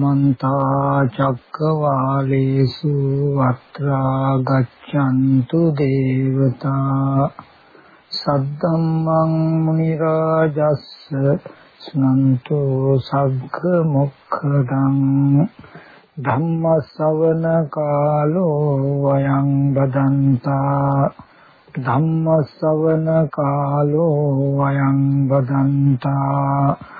සමන්ත චක්කවාලේසු අත්‍රා ගච්ඡන්තු දේවතා සද්දම්මං මුනි රාජස්ස සනන්තු සග්ග මොක්ඛදං ධම්ම ශවන කාලෝ වයං බදන්තා ධම්ම ශවන කාලෝ වයං බදන්තා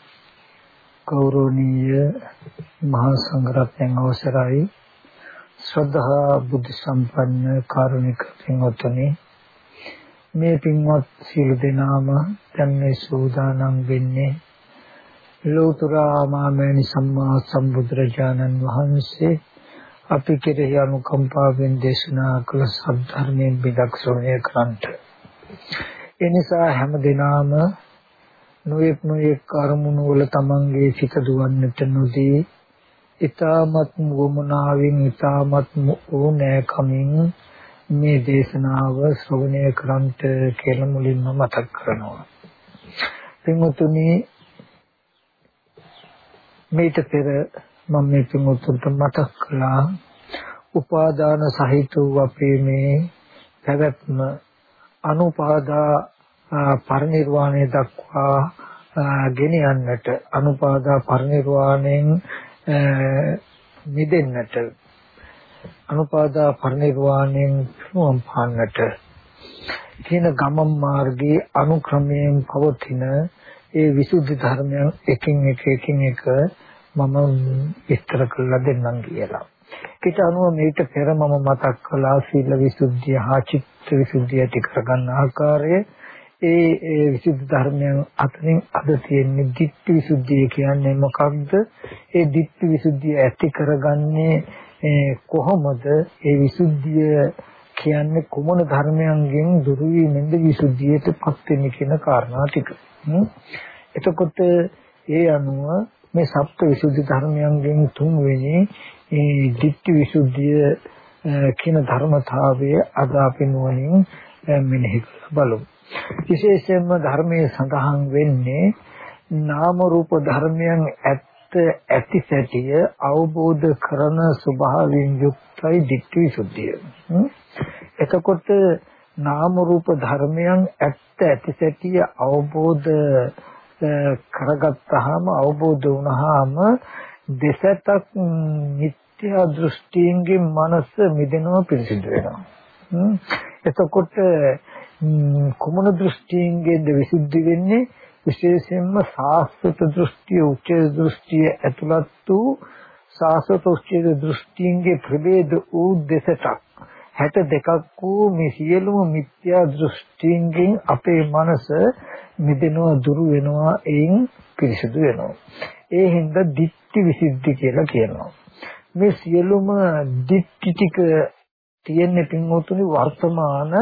ගෞරවනීය මහා සංඝරත්නයන් අවසරයි. ශ්‍රද්ධා බුද්ධ සම්පන්න කාරුණික පින්වත්නි මේ පින්වත් සියලු දෙනාම දැන් මේ සූදානම් වෙන්නේ ලෝතර මාමේනි සම්මා සම්බුදුරජාණන් වහන්සේ අපි කෙරෙහි අනුකම්පාවෙන් දේශනා කළ සද්ධර්මයෙන් බිදක් ශ්‍රවණය කරන්ට එනිසා හැම දිනාම නොයෙක් නොයෙක් අරමුණු වල තමන්ගේ සිත දුවන්නට නොදී ඊ타මත් වමනාවෙන් ඊ타මත් ඕනෑකමින් මේ දේශනාව ශ්‍රවණය කරන්ට කියලා මුලින්ම මතක් කරනවා. පින්වතුනි මේට පෙර මම මේ පින්වතුන්ට මතක් කළා උපාදාන සහිත වූ අපේ මේ පැවැත්ම අනුපාදා පරිනිර්වාණය දක්වා ගෙන යන්නට අනුපාදා පරිනිර්වාණයෙන් මිදෙන්නට අනුපාදා පරිනිර්වාණයෙන් පිරුම් පාන්නට කියන ගමන් මාර්ගයේ අනුක්‍රමයෙන් පවතින ඒ විසුද්ධි ධර්මයන් එකින් එක එකින් එක මම විස්තර කරලා දෙන්නම් කියලා. ඒකට අනුව මේක පෙර මම මතක් කළා සීල විසුද්ධිය හා චිත්ත විසුද්ධිය ටික කරගන්න ආකාරය ඒ ඒ විසුද්ධි ධර්මයන් අතරින් අද තියෙන්නේ ditthi visuddhiය කියන්නේ මොකක්ද? ඒ ditthi visuddhiය ඇති කරගන්නේ කොහොමද? ඒ විසුද්ධිය කියන්නේ කුමන ධර්මයන්ගෙන් දුරු වීමෙන්ද විසුද්ධියටපත් වෙන්නේ කියන කාරණා ටික. එතකොට ඒ අනුව මේ සප්ත විසුද්ධි ධර්මයන්ගෙන් තුන්වෙනි ඒ ditthi visuddhiය කියන ධර්මතාවය අද අපි නුවණින් මෙනෙහි බලමු. විශේෂයෙන්ම ධර්මයේ සඳහන් වෙන්නේ නාම රූප ධර්මයන් ඇත්ත ඇති සැටිය අවබෝධ කරන ස්වභාවයෙන් යුක්තයි ධිට්ඨි සුද්ධිය. එතකොට නාම රූප ධර්මයන් ඇත්ත ඇති සැටිය අවබෝධ කරගත්තාම අවබෝධ වුණාම දෙසතක් මිත්‍යා දෘෂ්ටියෙන් මනස මිදෙනවා පිරිසිදු වෙනවා. එතකොට කුමන දෘෂ්ටියෙන්ද විසුද්ධි වෙන්නේ? විශේෂයෙන්ම සාස්වත දෘෂ්ටිය උච්චේ දෘෂ්ටිය ඇතුළත් වූ සාස්වත උච්චේ දෘෂ්ටියන්ගේ ප්‍රභේද වූ දෙසටක් 62ක් වූ මේ සියලුම මිත්‍යා දෘෂ්ටියන්ගෙන් අපේ මනස මිදෙනවා දුරු වෙනවා එයින් පිරිසිදු වෙනවා. ඒ හින්දා ditthi විසුද්ධි කියලා කියනවා. මේ සියලුම ditthi ටික තියෙන පින්වතුනි වර්තමාන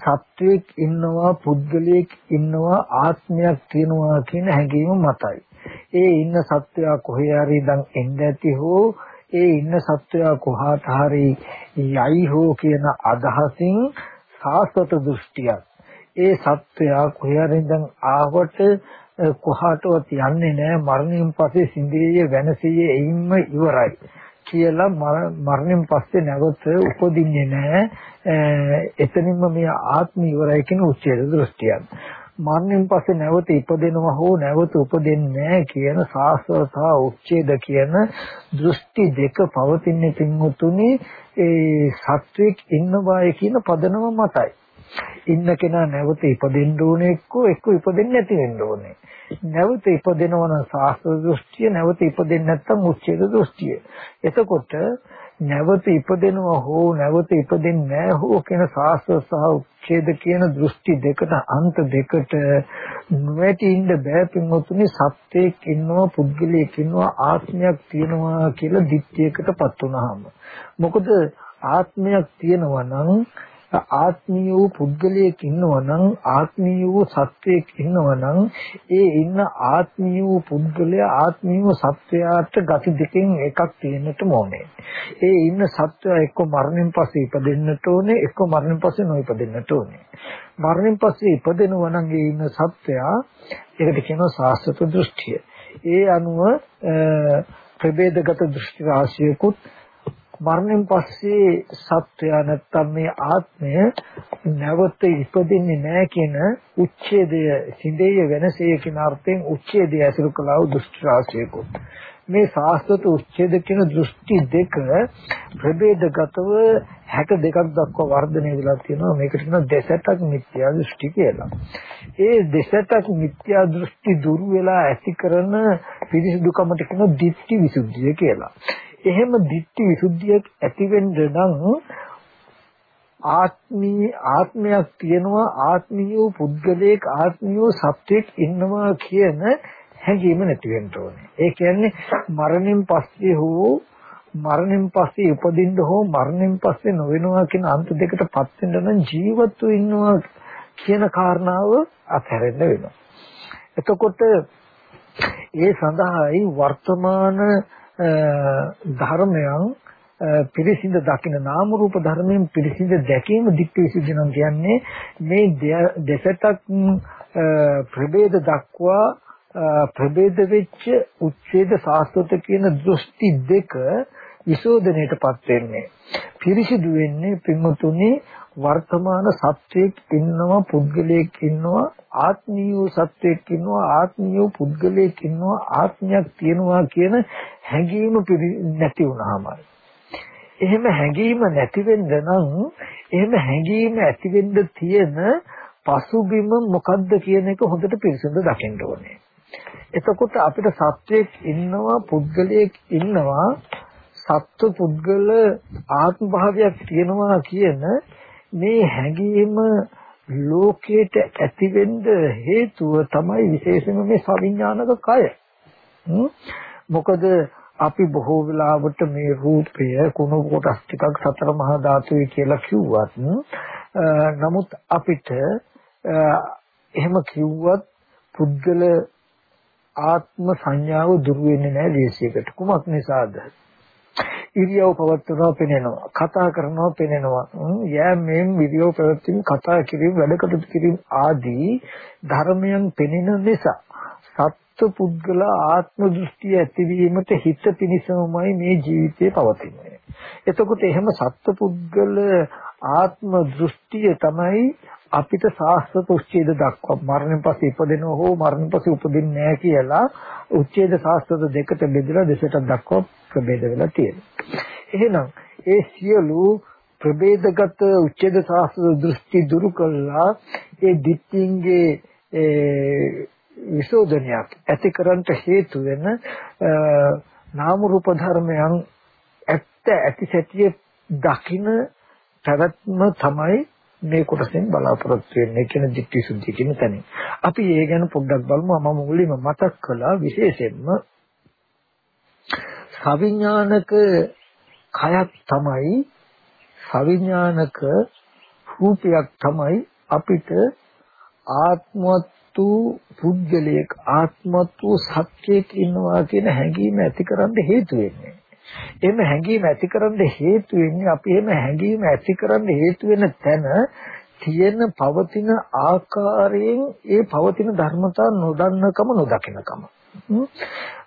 සත්වයක් ඉන්නවා පුද්ගලයෙක් ඉන්නවා ආත්මයක් තියෙනවා කියන හැඟීම මතයි. ඒ ඉන්න සත්වයා කොහේ හරි දැන් එන්න ඇති හෝ ඒ ඉන්න සත්වයා කොහාට හරි යයි හෝ කියන අදහසින් සාස්වත දෘෂ්ටියක්. ඒ සත්වයා කොහේ හරි දැන් ආවට කොහාටවත් යන්නේ නැහැ මරණයෙන් පස්සේ සිඳියේ වෙනසියේ එයින්ම ඉවරයි. කියලා මරණයෙන් පස්සේ නැවත උපදින්නේ නැහැ. එතනින්ම මේ ආත්ම ඉවරයි කියන උච්ඡේද දෘෂ්ටියක් මරණයෙන් පස්සේ නැවත ඉපදෙනවා හෝ නැවත උපදින්නේ නැහැ කියන සාස්වතා උච්ඡේද කියන දෘෂ්ටි දෙක පවතින පින්වතුනි ඒ සත්‍වික ඉන්නවාය කියන පදනම මතයි. ඉන්න කෙනා නැවත ඉපදෙන්න ඕනේ එක්ක එක්ක ඉපදෙන්නේ නැති වෙන්න ඕනේ. නැවත ඉපදෙනවා නම් සාස්ත්‍ර දෘෂ්ටිය නැවත ඉපදෙන්නේ නැත්නම් උච්ඡේද දෘෂ්ටිය. එතකොට නැවත ඉපදෙනවා හෝ නැවත ඉපදෙන්නේ නැහැ හෝ කියන සාස්ත්‍ර සහ උච්ඡේද කියන දෘෂ්ටි දෙකට අන්ත දෙකට නොඇති ඉන්න බෑ පින්වතුනි. සත්‍යයක් ඉන්නවා පුද්ගලයෙක් ඉන්නවා ආත්මයක් තියෙනවා කියලා දිට්ඨියකටපත් වුනහම මොකද ආත්මයක් තියෙනවා නම් ආත්මීය වූ පුද්ගලයෙක් ඉන්නවා නම් ආත්මීය වූ සත්වයෙක් ඉන්නවා නම් ඒ ඉන්න ආත්මීය වූ පුද්ගලයා ආත්මීය වූ සත්වයාට ගති දෙකෙන් එකක් තියෙන්නට ඕනේ. ඒ ඉන්න සත්වයා එක්ක මරණයෙන් පස්සේ ඉපදෙන්නට ඕනේ එක්ක මරණයෙන් පස්සේ නොඉපදෙන්නට ඕනේ. මරණයෙන් පස්සේ ඉපදෙනවා නම් ඒ ඉන්න සත්වයා ඒකට කියනවා සාස්වත දෘෂ්ටිය. ඒ අනුව ප්‍රභේදගත දෘෂ්ටි රාශියකුත් මරණයෙන් පස්සේ සත්‍යය නැත්තම් මේ ආත්මය නැවත ඉපදින්නේ නැහැ කියන උච්ඡේදය සිඳේය වෙනසේ කියන අර්ථයෙන් උච්ඡේදය ඇසුරු කළා වූ දෘෂ්ටි රාශියකුත් මේ සාස්ත්‍ව උච්ඡේද කියන දෘෂ්ටි දෙක ප්‍රභේදගතව 62ක් දක්වා වර්ධනය වෙලා තියෙනවා මේකට කියනවා දෙසටක් මිත්‍යා දෘෂ්ටි කියලා. ඒ දෙසටක් මිත්‍යා දෘෂ්ටි දුරු වෙලා ඇති කරන පිරිසිදුකමට කියන ditthi visuddhiය කියලා. එහෙම ditthi visuddhiයක් ඇති වෙන්න නම් ආත්මී ආත්මයක් තියෙනවා ආත්මීය පුද්ගලයෙක් ආත්මීය සත්‍යයක් ඉන්නවා කියන හැඟීම නැති වෙන්න ඕනේ. ඒ කියන්නේ මරණයෙන් පස්සේ හෝ මරණයෙන් පස්සේ උපදින්න හෝ මරණයෙන් පස්සේ නොවෙනවා කියන අන්ත දෙකටපත් වෙන්න නම් ජීවත්ව ඉන්නවා කියන කාරණාව අත්හැරෙන්න වෙනවා. එතකොට ඒ සඳහායි වර්තමාන ධර්මයන් පිරිසිඳ දකින නාම රූප ධර්මයෙන් පිරිසිඳ දැකීම දික්ක විසුද්ධි නම් කියන්නේ මේ දෙසටක් ප්‍රභේද දක්වා ප්‍රභේද වෙච්ච උච්ඡේද සාස්ත්‍රත කියන දෘෂ්ටි දෙක විසෝධනයටපත් වෙන්නේ. පිරිසිදු වෙන්නේ පින්වතුනි වර්තමාන සත්‍යයක් ඉන්නවා පුද්ගලයෙක් ඉන්නවා ආත්මීය සත්‍යයක් ඉන්නවා ආත්මීය පුද්ගලයෙක් ඉන්නවා ආත්මයක් තියෙනවා කියන හැඟීම නැති වුනහමයි එහෙම හැඟීම නැති වෙන්න නම් එහෙම හැඟීම ඇති වෙන්න තියෙන පසුබිම මොකද්ද කියන එක හොඳට පිරිසිදු දකින්න ඕනේ. එතකොට අපිට සත්‍යයක් ඉන්නවා පුද්ගලයෙක් ඉන්නවා සත්ව පුද්ගල ආත්ම භාවයක් තියෙනවා කියන මේ හැඟීම ලෝකයට ඇතිවෙන්න හේතුව තමයි විශේෂයෙන්ම මේ සවිඥානික කය. මොකද අපි බොහෝ වෙලාවට මේ රූපය කුණු කොටස් ටිකක් සතර මහා ධාතුයි කියලා කිව්වත් නමුත් අපිට එහෙම කිව්වත් පුද්ගල ආත්ම සංඥාව දුර වෙන්නේ නැහැ දේශයකට කුමක් නිසාද? ඉරියව් පවත්වනවා පෙනෙනවා කතා කරනවා පෙනෙනවා යෑමෙන් ඉරියව් පැවැත්වීම කතා කිරීම වැඩ කටයුතු කිරීම ආදී ධර්මයන් පෙනෙන නිසා සත්ව පුද්ගල ආත්ම දෘෂ්ටිය ඇතිවීමට හිත පිණිසමයි මේ ජීවිතේ පවතින්නේ. එතකොට එහෙම සත්ව පුද්ගල ආත්ම දෘෂ්ටිය තමයි අපිට සාස්ත්‍ව උච්ඡේද දක්වා මරණයෙන් පස්සේ ඉපදෙනව හෝ මරණයෙන් පස්සේ උපදින්නේ නැහැ කියලා උච්ඡේද සාස්ත්‍ව දෙකට බෙදලා දෙසට දක්වා ප්‍රභේද වෙලා තියෙනවා. එහෙනම් ඒ සියලු ප්‍රභේදගත උච්ඡේද සාස්ත්‍ර දෘෂ්ටි දුරු කළා ඒ දිට්ඨින්ගේ විසෝධනයක් ඇති කරන්ට හේතු වෙන නාම රූප ධර්මයන් ඇත්ත ඇති සැටිය දකින පැවැත්ම තමයි මේ කොටසෙන් බලාපොරොත්තු වෙන්නේ කියන දිට්ඨි සුද්ධිය කියන තැනින්. අපි ඒ ගැන පොඩ්ඩක් බලමු. මම මුලින්ම මතක් කළා විශේෂයෙන්ම සවිඥානික කයක් තමයි සවිඥානික රූපයක් තමයි අපිට ආත්මතු පුද්ගලයක ආත්මතු සත්‍යයක් ඉන්නවා කියන හැඟීම ඇතිකරන්න හේතු වෙන්නේ. එහෙම හැඟීම ඇතිකරන්න හේතු වෙන්නේ අපි එහෙම හැඟීම ඇතිකරන්න හේතු වෙන තැන තියෙන පවතින ආකාරයෙන් ඒ පවතින ධර්මතා නොදන්නකම නොදකින්නකම.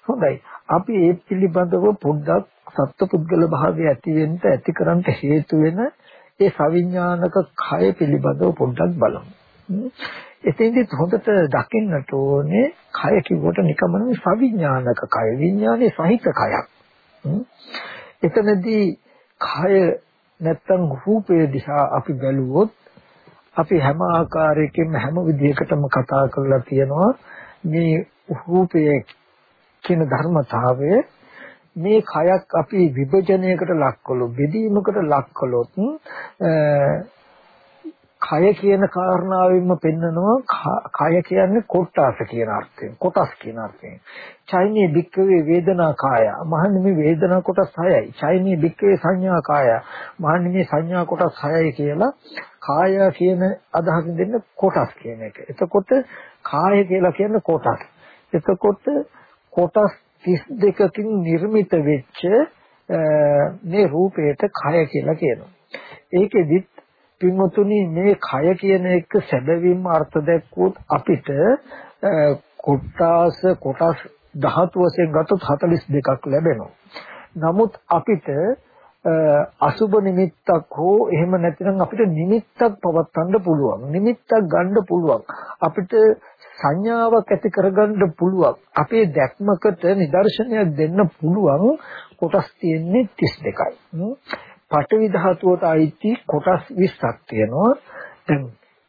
හොඳයි. අපි ඒ පිළිබඳව පොඩ්ඩක් සත්පුද්ගල භාවය ඇති වෙන්න ඇතිකරන්න හේතු වෙන ඒ සවිඥානික කය පිළිබඳව පොඩ්ඩක් බලමු. එතෙන්දි හොඳට දකින්නට ඕනේ කය කිව්වට නිකම්ම සවිඥානික කය විඥානයේ සහිත කයක්. එතනදී කය නැත්තම් රූපය දිහා අපි බැලුවොත් අපි හැම ආකාරයකින්ම හැම විදිහකටම කතා කරලා තියෙනවා මේ රූපයේ කියන ධර්මතාවය. මේ කයක් අපි විභජනයකට ලක් කළොත් බෙදීමකට ලක් කළොත් කය කියන කාරණාවෙන්ම පෙන්නනවා කය කියන්නේ කොටස් කියන අර්ථයෙන් කොටස් කියන අර්ථයෙන්. චෛනී බික්කවේ වේදනා කාය. මහන්නේ මේ වේදනා කොටස් 6යි චෛනී බික්කවේ සංඥා කාය. මහන්නේ මේ සංඥා කොටස් 6යි කියලා කාය කියන අදහසින් දෙන්න කොටස් කියන එක. එතකොට කාය කියලා කියන්නේ කොටස්. එතකොට කොටස් 32කින් නිර්මිත වෙච්ච මේ රූපයට කය කියලා කියනවා. ඒකෙදිත් පින්වතුනි මේ කය කියන එක සැබවින්ම අර්ථ දැක්වුවොත් අපිට කොටාස කොටස් ධාතු වශයෙන් ගත්තොත් 42ක් ලැබෙනවා. නමුත් අපිට අසුබ නිමිත්තක් හෝ එහෙම නැතිනම් අපිට නිමිත්තක් පවත්වන්න පුළුවන්. නිමිත්තක් ගන්න පුළුවන්. අපිට සංඥාවක් ඇති කරගන්න පුළුවන්. අපේ දැක්මකට නිදර්ශනයක් දෙන්න පුළුවන් කොටස් තියෙන්නේ 32යි. පඨවි ධාතුවට අයිති කොටස් 20ක් තියෙනවා. දැන්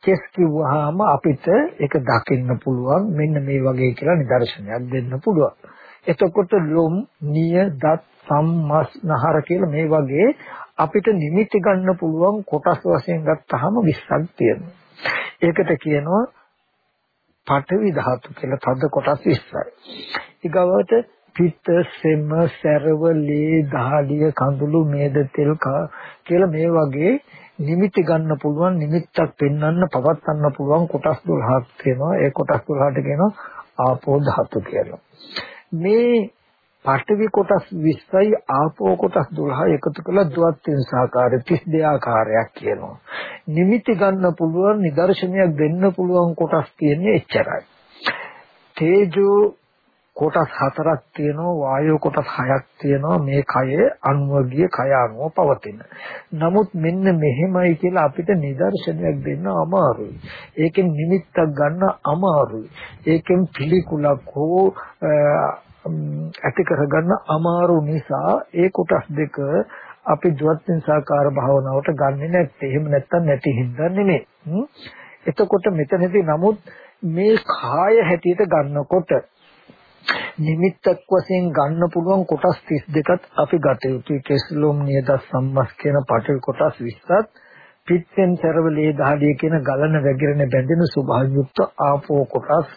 කෙස් කිව්වහම අපිට ඒක දකින්න පුළුවන් මෙන්න මේ වගේ කියලා නිදර්ශනයක් දෙන්න පුළුවන්. එතකොට ලොම්, නිය, දත්, සම්මස්, නහර කියලා මේ වගේ අපිට නිමිති ගන්න පුළුවන් කොටස් වශයෙන් ගත්තාම 20ක් තියෙනවා. ඒකට කියනවා පඨවි ධාතු කියලා තද කොටස් 20යි. ඊගවට පිත්ත, සෙම, සැරව, ලේ, දහඩිය, කඳුළු, මේද තෙල් කියලා මේ වගේ නිමිති ගන්න පුළුවන් නිමිත්තක් පෙන්වන්න පවත්වන්න පුළුවන් කොටස් 12ක් තියෙනවා. ඒ කොටස් 12ට කියනවා ආපෝ ධාතු කියලා. මේ පඨවි කොටස් 20යි ආපෝ කොටස් 12 එකතු කළා ද්වත්ත්‍රිං සාකාර 32 ආකාරයක් කියනවා. නිමිති ගන්න පුළුවන් නිදර්ශනයක් දෙන්න පුළුවන් කොටස් තියෙන්නේ එච්චරයි. තේජෝ කොටස් හතරක් තියෙනවා වායෝ කොටස් හයක් තියෙනවා මේ කය අනුවගිය කය අනුව පවතින. නමුත් මෙන්න මෙහෙමයි කියලා අපිට නිදර්ශනයක් දෙන්න අමාරුයි. ඒකෙන් නිමිත්තක් ගන්න අමාරුයි. ඒකෙන් පිළිකුලක් හෝ ඇති කරගන්න අමාරු නිසා ඒ කොටස් දෙක අපි ද්වත්ින් සාකාර භාවනාවට ගන්නෙ නැත්තේ. එහෙම නැත්තම් නැති හින්දා නෙමෙයි. එතකොට මෙතනදී නමුත් මේ කාය හැටියට ගන්නකොට නිමිත්තක් වශයෙන් ගන්න පුළුවන් කොටස් 32ත් අපි ගත යුතුයි. කෙස්ලොම් නියද සම්මස් කියන පටවි කොටස් 20ත් පිටෙන් සරවලේ දහඩිය කියන ගලන වැగిරෙන බැඳෙන ස්වභාවයුක්ත ආපෝ කොටස්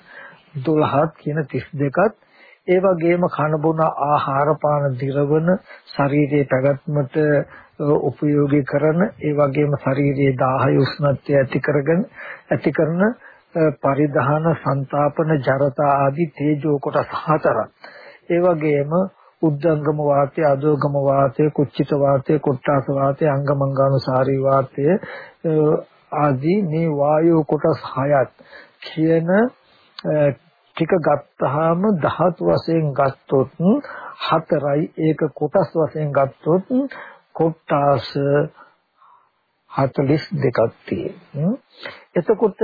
12ත් කියන 32ත් ඒ වගේම කන බොන ආහාර පාන දිරවන ශරීරයේ පැවැත්මට උපයෝගී කරන ඒ වගේම ශරීරයේ දාහය උෂ්ණත්වය ඇති කරගෙන ඇති කරන පරිධාන සංතාපන ජරතා ආදී තේජෝ කොටස් හතරක්. ඒ වගේම උද්දංගම වාතය, අදෝගම වාතය, කුච්චිත වාතය, කොට්ටාස වාතය, අංගමංගානුසාරී වාතය ආදී මේ වායෝ කොටස් හයත් කියන ටික ගත්තාම ධාතු වශයෙන් ගත්තොත් හතරයි ඒක කොටස් වශයෙන් ගත්තොත් කොට්ටාස 42ක් තියෙනවා. එතකොට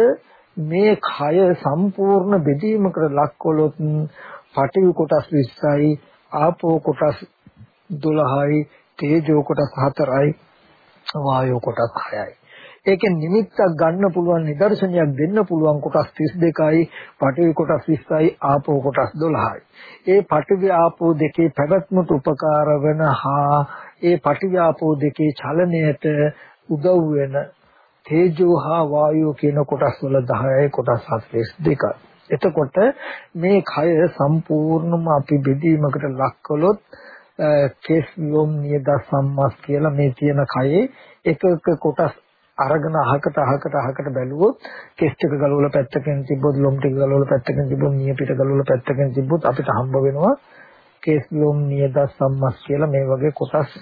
මේ කය සම්පූර්ණ බෙදීමකට ලක්කොලොත් පඨවි කොටස් 20යි ආපෝ කොටස් 12යි තේජෝ කොටස් 4යි වායෝ කොටස් 6යි ඒකෙන් නිමිත්තක් ගන්න පුළුවන් නිදර්ශනයක් දෙන්න පුළුවන් කොටස් 32යි පඨවි කොටස් 20යි ආපෝ කොටස් 12යි ඒ පඨවි ආපෝ දෙකේ පැවැත්මට උපකාර වෙන හා ඒ පඨවි ආපෝ දෙකේ චලනයට උදව් වෙන තේජෝ හා වායෝ කියන කොටස් වල 10යි කොටස් 42යි. එතකොට මේ කය සම්පූර්ණම අපි බෙදීමකට ලක් කළොත් කේස් ලොම් නියද සම්මස් කියලා මේ තියෙන කයේ එක එක කොටස් අරගෙන අහකට අහකට අහකට බැලුවොත් කෙස් ටික ගලවලා පැත්තකින් තිබ්බොත් ලොම් ටික ගලවලා පැත්තකින් තිබ්බොත් නිය පිට ගලවලා පැත්තකින් තිබ්බොත් අපිට හම්බ වෙනවා කේස් ලොම් නියද සම්මස් කියලා මේ වගේ කොටස්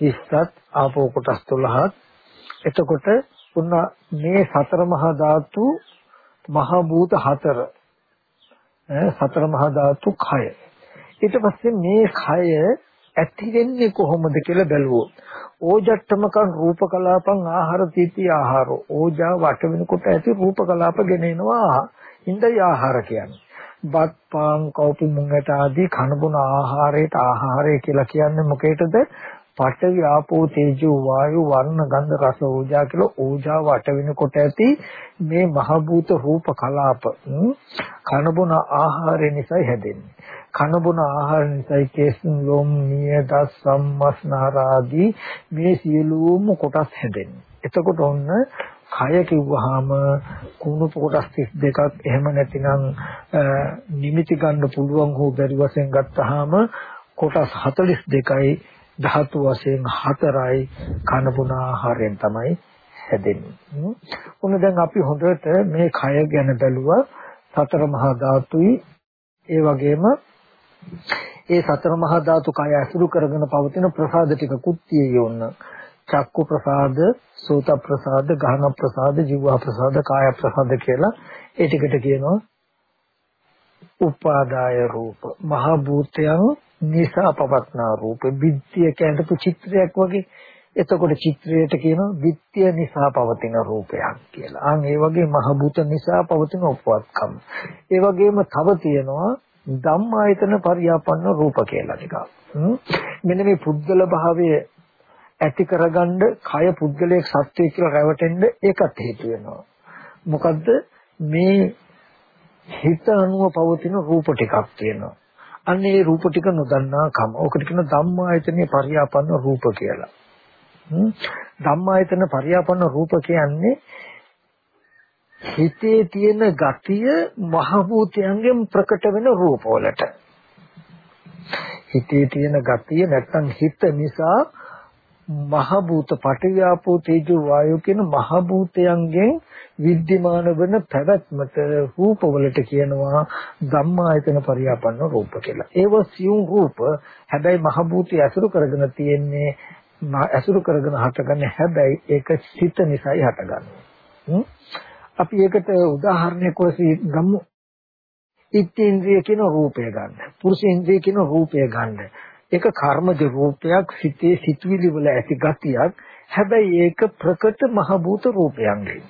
20ත් ආපෝ කොටස් 12ත් එතකොට උන්න මේ සතර මහා ධාතු මහ භූත හතර. සතර මහා ධාතු කය. ඊට පස්සේ මේ කය ඇති වෙන්නේ කොහොමද කියලා බැලුවොත් ඕජට්ටමකං රූපකලාපං ආහාර තීති ආහාර. ඕජා වට වෙනකොට ඇති රූපකලාප ගෙනෙනවා. ඉන්දයි ආහාර කියන්නේ. බත් පාන් කෝපි මුංගට ආදී කන බොන ආහාරයට ආහාරය කියලා කියන්නේ මොකේද පඨවි ආපෝ තේජෝ වායු වර්ණ ගන්ධ රස ඕජා කියලා ඕජාව අට වෙනකොට ඇති මේ මහ භූත රූප කලාප කනබුන ආහාරය නිසා හැදෙන්නේ කන බොන ආහාර නිසායි කේසුන් ලොම් නියද සම්මස්නාර ආදී මේ සියලුම කොටස් හැදෙන්නේ. එතකොට ඔන්න කය කිව්වහම කුණු කොටස් 32ක් එහෙම නැතිනම් නිමිති ගන්න පුළුවන් හෝ බැරි වශයෙන් ගත්තාම කොටස් 42යි ධාතු වශයෙන් 4යි කන බොන ආහාරයෙන් තමයි හැදෙන්නේ. උන දැන් අපි හොඳට මේ කය ගැන බැලුවා සතර මහා ධාතුයි ඒ වගේම ඒ සතර මහා ධාතු කය ඇසුරු කරගෙන පවතින ප්‍රසාද ටිකකුත් තියෙන්න. චක්කු ප්‍රසාද, සෝත ප්‍රසාද, ගහන ප්‍රසාද, ජීව ප්‍රසාද, කාය ප්‍රසාද කියලා ඒ ටිකට කියනවා උපාදාය රූප. මහ භූතයන් නිසා පවත්නා රූප. විද්‍ය කැඳපු චිත්‍රයක් වගේ එතකොට චිත්‍රයට කියනවා විත්‍ය නිසා පවතින රූපයක් කියලා. අන් ඒ වගේ මහ භූත නිසා පවතින උපවත්කම්. ඒ වගේම තව තියෙනවා ධම්මායතන පරියාපන්න රූප කියලා ටිකක්. මෙන්න මේ පුද්ගල භාවය ඇති කරගන්න කය පුද්ගලයේ සත්‍යය කියලා රැවටෙන්න ඒකත් හේතු වෙනවා. මොකද්ද මේ හිත අනුව පවතින රූප ටිකක් තියෙනවා. අන්න ඒ රූප ටික නොදන්නා කම. ඕකට කියන ධම්මායතනයේ පරියාපන්න රූප කියලා. ධම්මායතන පරියාපන්න රූප කියන්නේ හිතේ තියෙන ගතිය මහ භූතයන්ගෙන් ප්‍රකට වෙන රූපවලට හිතේ තියෙන ගතිය නැත්තම් හිත නිසා මහ භූත පටිව්‍යාපෝ තේජෝ වායෝ කියන මහ භූතයන්ගෙන් විද්‍යමාන වන පැවැත්මට රූපවලට කියනවා ධම්මායතන පරියාපන්න රූප කියලා. ඒව සියුම් රූප හැබැයි මහ භූතය ඇසුරු කරගෙන තියෙන්නේ ඇසුරු කරගෙන හටගන්නේ හැබැයි ඒක සිත නිසායි හටගන්නේ. අපි ඒකට උදාහරණයක් වශයෙන් ගමු. ඉත්ත්‍ේන්ද්‍රිය කියන රූපය ගන්න. පුරුෂේන්ද්‍රිය කියන රූපය ගන්න. ඒක කර්මජ රූපයක් සිතේ සිතුවිලි වල ඇති ගතියක්. හැබැයි ඒක ප්‍රකට මහ භූත රූපයන්ගෙන්.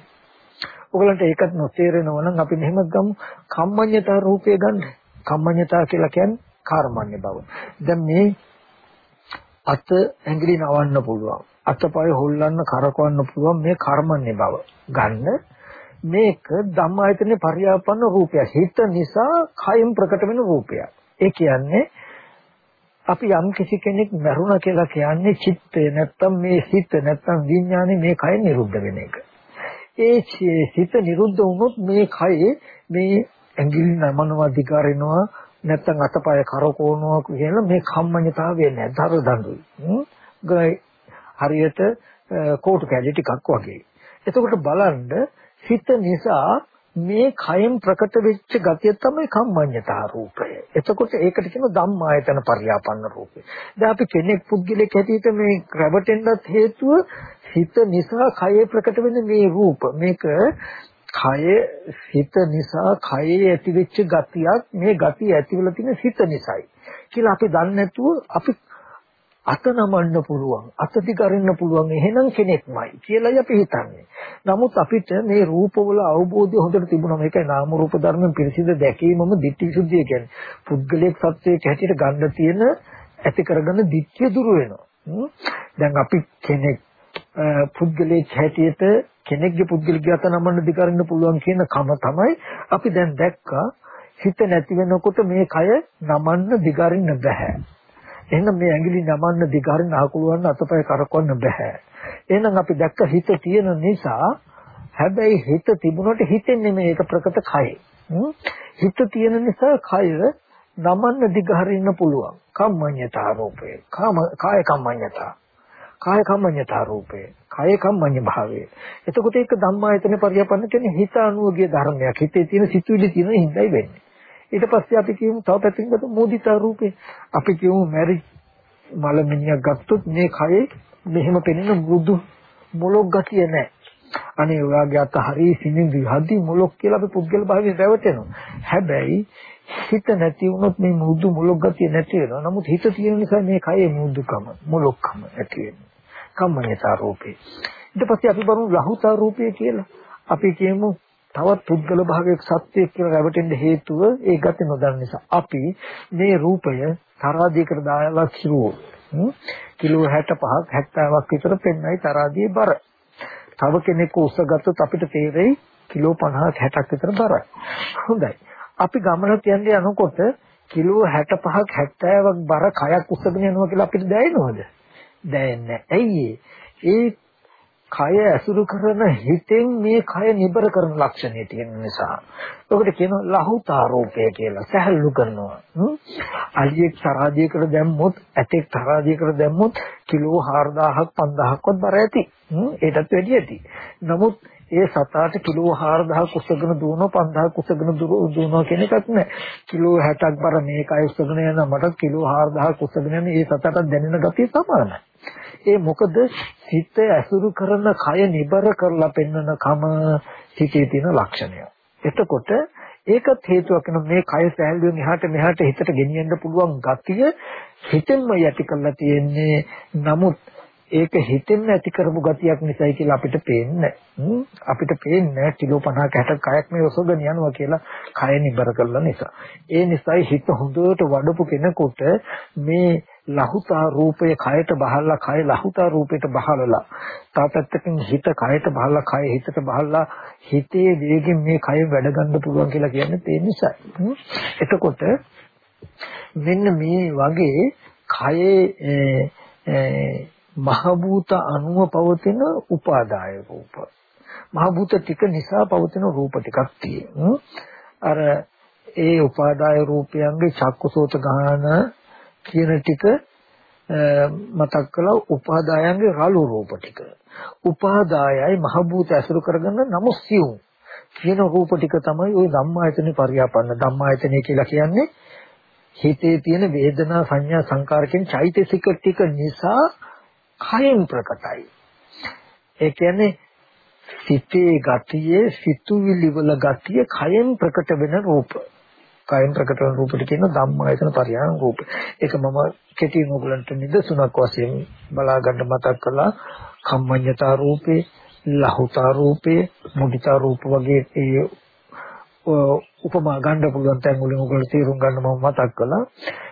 ඔයගලන්ට ඒකත් නොතේරෙනවා නම් අපි මෙහෙම ගමු. කම්මඤ්ඤතා රූපය ගන්න. කම්මඤ්ඤතා කියලා කියන්නේ කර්මන්නේ බව. දැන් මේ අත ඇඟිලි නවන්න පුළුවන්. අතපය හොල්ලන්න කරකවන්න පුළුවන් මේ කර්මන්නේ බව. ගන්න මේක ධම්මායතනේ පරියාපන්න රූපය. හිත නිසා කයින් ප්‍රකට වෙන රූපයක්. ඒ කියන්නේ අපි යම් කිසි කෙනෙක් මරුණා කියලා කියන්නේ චිත්තය නැත්තම් මේ සිත නැත්තම් විඥානේ මේ කය නිරුද්ධ වෙන එක. ඒ සිත නිරුද්ධ වුණොත් මේ කය මේ ඇඟිලි නමනවා දිගාරිනවා නැත්තම් අතපය කරකවනවා කියන මේ කම්මඤ්ඤතාවය නෑ දර දඬුයි. හරියට කෝටු කැඩි ටිකක් වගේ. එතකොට බලන්න සිත නිසා මේ කයෙන් ප්‍රකට වෙච්ච ගතිය තමයි කම්මඤ්ඤතා රූපය. එතකොට ඒකට කියන ධම්මායතන පරියාපන්න රූපය. දැන් අපි කෙනෙක් පුද්ගලෙක් හැටියට මේ රැවටෙන්නත් හේතුව හිත නිසා කයේ ප්‍රකට වෙන මේ රූප. මේක කය හිත නිසා කයේ ඇතිවෙච්ච ගතියක් මේ ගතිය ඇතිවලා තියෙන හිත නිසායි කියලා අපි දන්නේ නැතුව අපි අත නමන්න පුළුවන් අත දිගරින්න පුළුවන් එහෙනම් කෙනෙක්මයි කියලායි අපි හිතන්නේ. නමුත් අපිට මේ රූපවල අවබෝධය හොඳට තිබුණා මේකයි නාම රූප ධර්මෙන් පිරිසිදු දැකීමම ditthi visuddhiය කියන්නේ. පුද්ගලයක් සත්‍යයක් හැටියට ගන්න තියෙන ඇති කරගන්න ditthිය දුර වෙනවා. දැන් අපි කෙනෙක් පුද්ගලයෙක් හැටියට කෙනෙක්ගේ පුද්ගලික අත නමන්න දිගරින්න පුළුවන් කියන කම තමයි අපි දැන් දැක්කා හිත නැති වෙනකොට මේ කය නමන්න දිගරින්න බෑ. එහෙනම් මේ ඇඟිලි නමන්න දිගරින්න අහකුලවන්න අතපය කරකවන්න බෑ. එහෙනම් අපි දැක්ක හිත තියෙන නිසා හැබැයි හිත තිබුණොට හිතෙන්නේ මේක ප්‍රකට කය. හිත තියෙන නිසා කය නමන්න දිගහරින්න පුළුවන්. කම්මඤ්ඤතා රූපේ. කාම කාය කම්මඤ්ඤතා. කාය කම්මඤ්ඤතා රූපය කාය කම්මඤ්ඤ භාවය එතකොට ඒක ධම්මායතන පරියපන්න කියන්නේ හිත අනුවගේ ධර්මයක් හිතේ තියෙන සිතුවිලි තියෙන හිඳයි වෙන්නේ ඊට පස්සේ අපි කියමු තව පැත්තකින් ගත්තොත් මෝදිතා රූපේ අපි කියමු මැරි මල මිනිහක් ගත්තොත් මේ කයේ මෙහෙම පෙනෙන මෘදු මොලොක් ගතිය නැහැ අනේ ඔයාගේ අත හරි සිනින් විහදි මොලොක් කියලා අපි පුද්ගල භාවයෙන් රැවටෙනවා හැබැයි හිත නැති වුණොත් මේ මුදු මුලක් ගතිය නැති වෙනවා. නමුත් හිත තියෙන නිසා මේ කයේ මුදුකම මුලක්කම ඇති වෙනවා. කම්මඤ්ඤතා රූපේ. ඊට පස්සේ අපි බලමු ලහුතා රූපේ කියලා. අපි කියමු තවත් පුද්ගල භාවයක සත්‍යයක් කියලා රැවටෙන්න හේතුව ඒ ගති නොදන්න නිසා. අපි මේ රූපය තරාදියකට දාලා කිරුවොත් කිලෝ 65ක් 70ක් විතර පෙන්නයි තරාදියේ බර. තව කෙනෙක් උස්සගත්තොත් අපිට තේරෙයි කිලෝ 50ක් 60ක් විතර බරයි. හොඳයි. අපි ගමනට යන්නේ යනකොට කිලෝ 65ක් 70ක් බර කයක් උස්සගෙන යනවා කියලා අපිට දැනෙනවද? දැනෙන්නේ නැහැ. ඇයි ඒ කය ඇසුරු කරන හිතෙන් මේ කය නිබර කරන ලක්ෂණය තියෙන නිසා. ඔකට කියනවා ලහුතාරෝපය කියලා. සැහැල්ලු කරනවා. අලියෙක් තරාදියකට දැම්මොත් ඇතෙක් තරාදියකට දැම්මොත් කිලෝ 4000ක් 5000ක්වත් බර ඇති. ඒටත් වැඩි ඇති. නමුත් ඒ සතාට කිලෝ 4000ක් උස්සගෙන දුවනවා 5000ක් උස්සගෙන දුවනවා කියන එකක් නෑ. කිලෝ 60ක් බර මේකයි උස්සගෙන යන මට කිලෝ 4000ක් උස්සගෙන යන ඒ සතාට දැනෙන ගතිය සමානයි. ඒ මොකද සිත ඇසුරු කරන කය නිබර කරලා පෙන්වන කම හිතේ තියෙන ලක්ෂණය. එතකොට ඒකත් හේතුවක් වෙන මේ කය සෑහලුවෙන් එහාට මෙහාට හිතට ගෙනියන්න පුළුවන් ගතිය හිතෙන්ම යටි කරලා තියෙන්නේ. නමුත් ඒක හිතෙන් ඇති කරපු ගතියක් නිසායි කියලා අපිට පේන්නේ. අපිට පේන්නේ කිලෝ 50 60 කයක් මේ ඔසවගෙන යනවා කියලා කය නිබර කරලා නිසා. ඒ නිසායි හිත හොඳට වඩපු කෙනෙකුට මේ ලහුතා රූපය කයට බහලා කය ලහුතා රූපයට බහලලා තාපත්තකින් හිත කයට බහලා කය හිතට බහලා හිතේ වේගෙන් මේ කය වැඩ ගන්න පුළුවන් කියලා කියන්නේ ඒ නිසායි. එතකොට මෙන්න මේ වගේ කයේ මහ භූත අණුව පවතින උපාදාය රූප. මහ භූත ටික නිසා පවතින රූප ටිකක් තියෙනවා. අර ඒ උපාදාය රූපයන්ගේ චක්කුසෝත ගාන කියන ටික මතක් කළා උපාදායන්ගේ රළු රූප ටික. උපාදායයි මහ භූත ඇසුරු කරගෙන නමුස්සියු කියන රූප ටික තමයි ওই ධම්මායතනේ පරියාපන්න ධම්මායතනේ කියලා කියන්නේ හිතේ තියෙන වේදනා සංඥා සංකාර කියන චෛතසික ටික නිසා කයෙන් ප්‍රකටයි. ඒ කියන්නේ සිතේ ගතියේ සිතුවිලි වල ගතිය කයෙන් ප්‍රකට වෙන රූප. කයෙන් ප්‍රකට වෙන රූපට කියන ධම්මායතන පරිහාන රූප. ඒක මම කෙටියෙන් ඔයගලන්ට නිදසුනක් වශයෙන් බලා ගන්න මතක් කළා. කම්මඤ්ඤතා රූපේ, ලහුතා රූපේ, මුදිතා රූප වගේ ඒ උපමා ගන්න පුළුවන් තැන් වලින් ඔයගොල්ලෝ තේරුම් ගන්න මම මතක් කළා.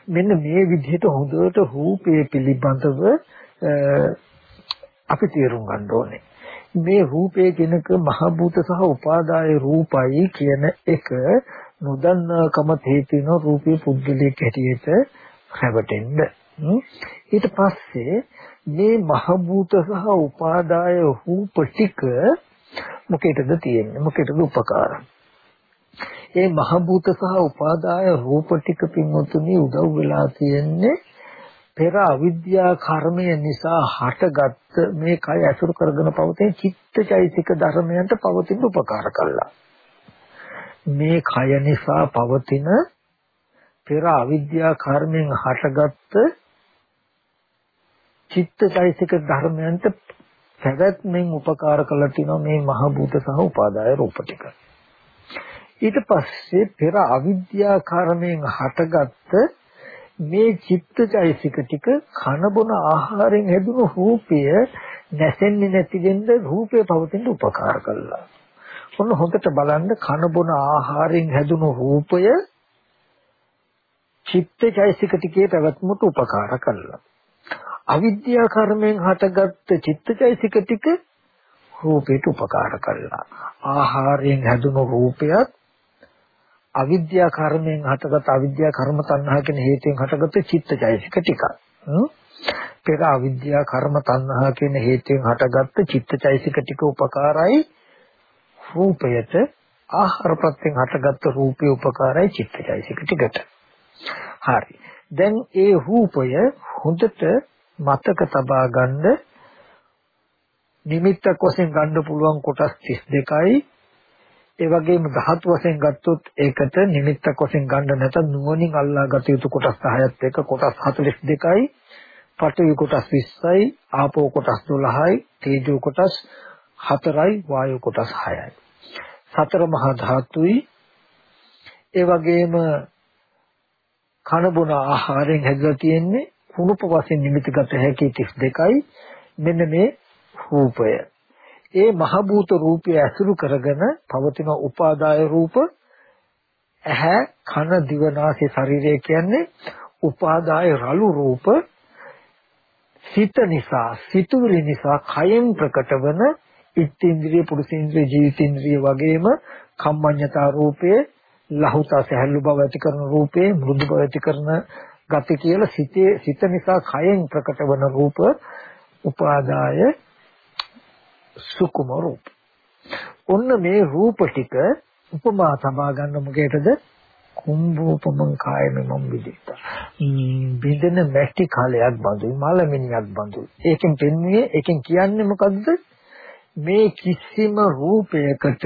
මෙන්න මේ විදිහට හොඳට රූපයේ පිළිබඳව අපි තේරුම් ගන්න ඕනේ. මේ රූපයේ කෙනක මහ භූත සහ උපාදාය රූපයි කියන එක නොදන්නාකම හේතුන රූපේ පුද්ගලික හැටියට රැවටෙන්න. ඊට පස්සේ මේ මහ භූත සහ උපාදාය රූප ටික මොකේද තියෙන්නේ? මොකේද උපකාරය? ඒ මහ භූත සහ උපාදාය රූප ටික පින්වතුනි උදව් වෙලා තියෙන්නේ පෙර අවිද්‍යා කර්මය නිසා හටගත් මේ කය ඇසුරු කරගෙන පවතින චිත්තචෛසික ධර්මයන්ට පවතින උපකාර කළා. මේ කය නිසා පවතින පෙර අවිද්‍යා කර්මයෙන් හටගත් චිත්තචෛසික ධර්මයන්ට පැවැත්මෙන් උපකාර කළා තියෙනවා මේ මහ භූත සහ උපාදාය රූප ටික. ඊට පස්සේ පෙර අවිද්‍යා කර්මයෙන් හටගත් මේ චිත්තචෛසික ටික කන බොන ආහාරයෙන් හැදුණු රූපය නැසෙන්නේ නැති වෙන්න රූපය පවතින උපකාර කළා. ඔන්න හොඳට බලන්න කන බොන ආහාරයෙන් හැදුණු රූපය චිත්තචෛසික ටිකේ පැවැත්මට උපකාර කළා. අවිද්‍යා කර්මයෙන් හටගත්ත චිත්තචෛසික ටික රූපයට උපකාර කළා. ආහාරයෙන් හැදුණු රූපයත් අවිද්‍යා කර්මයෙන් හටගත් අවිද්‍යා කර්ම තණ්හා කියන හේතුයෙන් හටගත් චිත්තචෛතසික ටික. පෙර අවිද්‍යා කර්ම තණ්හා කියන හේතුයෙන් හටගත් චිත්තචෛතසික ටික උපකාරයි රූපයට ආහාර ප්‍රත්‍යයෙන් හටගත් රූපේ උපකාරයි චිත්තචෛතසික ටිකට. හරි. දැන් ඒ රූපය හොඳට මතක තබා ගන්න නිමිත්තක් වශයෙන් ගන්න පුළුවන් කොටස් 32යි ඒ වගේම ධාතු වශයෙන් ගත්තොත් ඒකට නිමිත්තක් වශයෙන් ගන්න නැත්නම් නුවණින් අල්ලා ගත යුතු කොටස් 10ත් එක්ක කොටස් 42යි පඨවි කොටස් 20යි ආපෝ කොටස් 12යි තේජෝ කොටස් 4යි වායු කොටස් 6යි සතර මහා ධාතුයි. ඒ වගේම කන බොන ආහාරයෙන් හැදලා තියෙන්නේ කුණුප වශයෙන් නිමිතිගත හැකි 32යි මෙන්න මේ රූපය. ඒ මහ භූත රූපය ඇසුරු කරගෙන පවතින උපාදාය රූප ඇහැ කන දිව නාසය ශරීරය කියන්නේ උපාදාය රළු රූප. සිත නිසා සිතුවිලි නිසා කයෙන් ප්‍රකට වන ඉත්ත්‍ින්ද්‍රිය පුරුෂේන්ද්‍රිය ජීවිතේන්ද්‍රිය වගේම කම්මඤ්ඤතා රූපයේ ලහුතා සහැල්ලු බව ඇති කරන රූපේ මෘදු බව ඇති කරන ගති කියලා සිතේ සිත නිසා කයෙන් ප්‍රකට වන රූප උපාදාය සුකුම රූප. ඔන්න මේ රූප ටික උපමා සබා ගන්න මොකේද? කුම්භෝපමං කායම මම් විදිත. බින්දෙන මැටි කාලයක් බඳුයි මලමිනියක් බඳුයි. ඒකෙන් පෙන්න්නේ ඒකෙන් කියන්නේ මොකද්ද? මේ කිසිම රූපයකට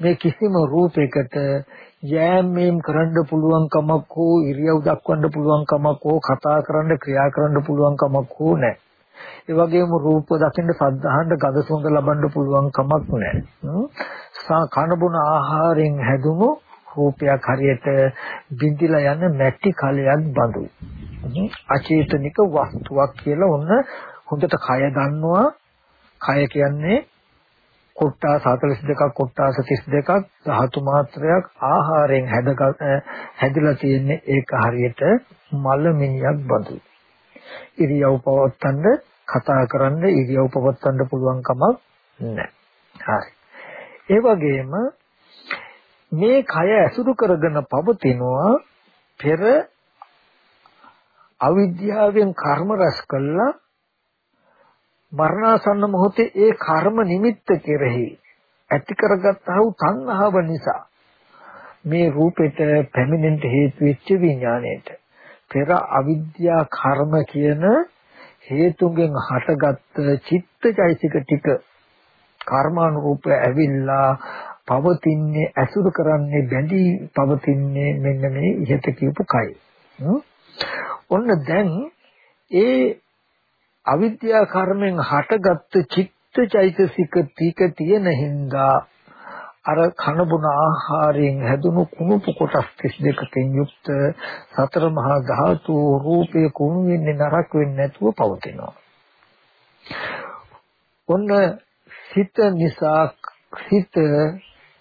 මේ කිසිම රූපයකට යෑමෙන් කරන්න පුළුවන් කමක් හෝ ඉරියව් දක්වන්න පුළුවන් කමක් හෝ කතා කරන්න ක්‍රියා කරන්න පුළුවන් කමක් හෝ නැහැ. ඒ වගේම රූප දකින්න සද්ධාහන්න ගඳ සුවඳ ලබන්න පුළුවන් කමක් නැහැ. කන බොන ආහාරයෙන් හැදුණු රූපයක් හරියට බිඳිලා යන මැටි කලයක් බඳු. අචේතනික වස්තුවක් කියලා ඔන්න හොඳට කය දන්නවා. කය කියන්නේ කොට්ටාස 42ක් කොට්ටාස 32ක් ධාතු මාත්‍රයක් ආහාරයෙන් හැද හැදිලා තියෙන්නේ ඒක හරියට මල මිනියක් බඳු. ඉරියව් පවත්තන්න කතා කරන්න ඉරියව් පවත්තන්න පුළුවන් කමක් නැහැ. හරි. ඒ වගේම මේ කය ඇසුරු කරගෙන පවතිනවා පෙර අවිද්‍යාවෙන් කර්ම රැස් කළා මරණාසන්න මොහොතේ ඒ කර්ම නිමිත්ත කෙරෙහි ඇති කරගත්තා වූ තණ්හාව නිසා මේ රූපෙට පැමිණෙන්න හේතු වෙච්ච විඥාණයට පෙර අවිද්‍යා කර්ම කියන හේතුන්ගෙන් හටගත් චිත්තචෛසික ටික කර්මානුරූප ඇවිල්ලා පවතින්නේ ඇසුරු කරන්නේ බැඳී පවතින්නේ මෙන්න මේ ඉහත කියපු කයි. ඔන්න දැන් ඒ අවිද්‍යා කර්මෙන් හටගත් චිත්තචෛතසික ටික තියෙන හින්දා අර කන බොන ආහාරයෙන් හැදුණු කුණුපු කොටස් 32කින් යුක්ත සතර මහා ධාතු රූපේ කුණු වෙන්නේ නරක වෙන්නේ නැතුව පවතිනවා. ඔන්න සිත නිසා සිත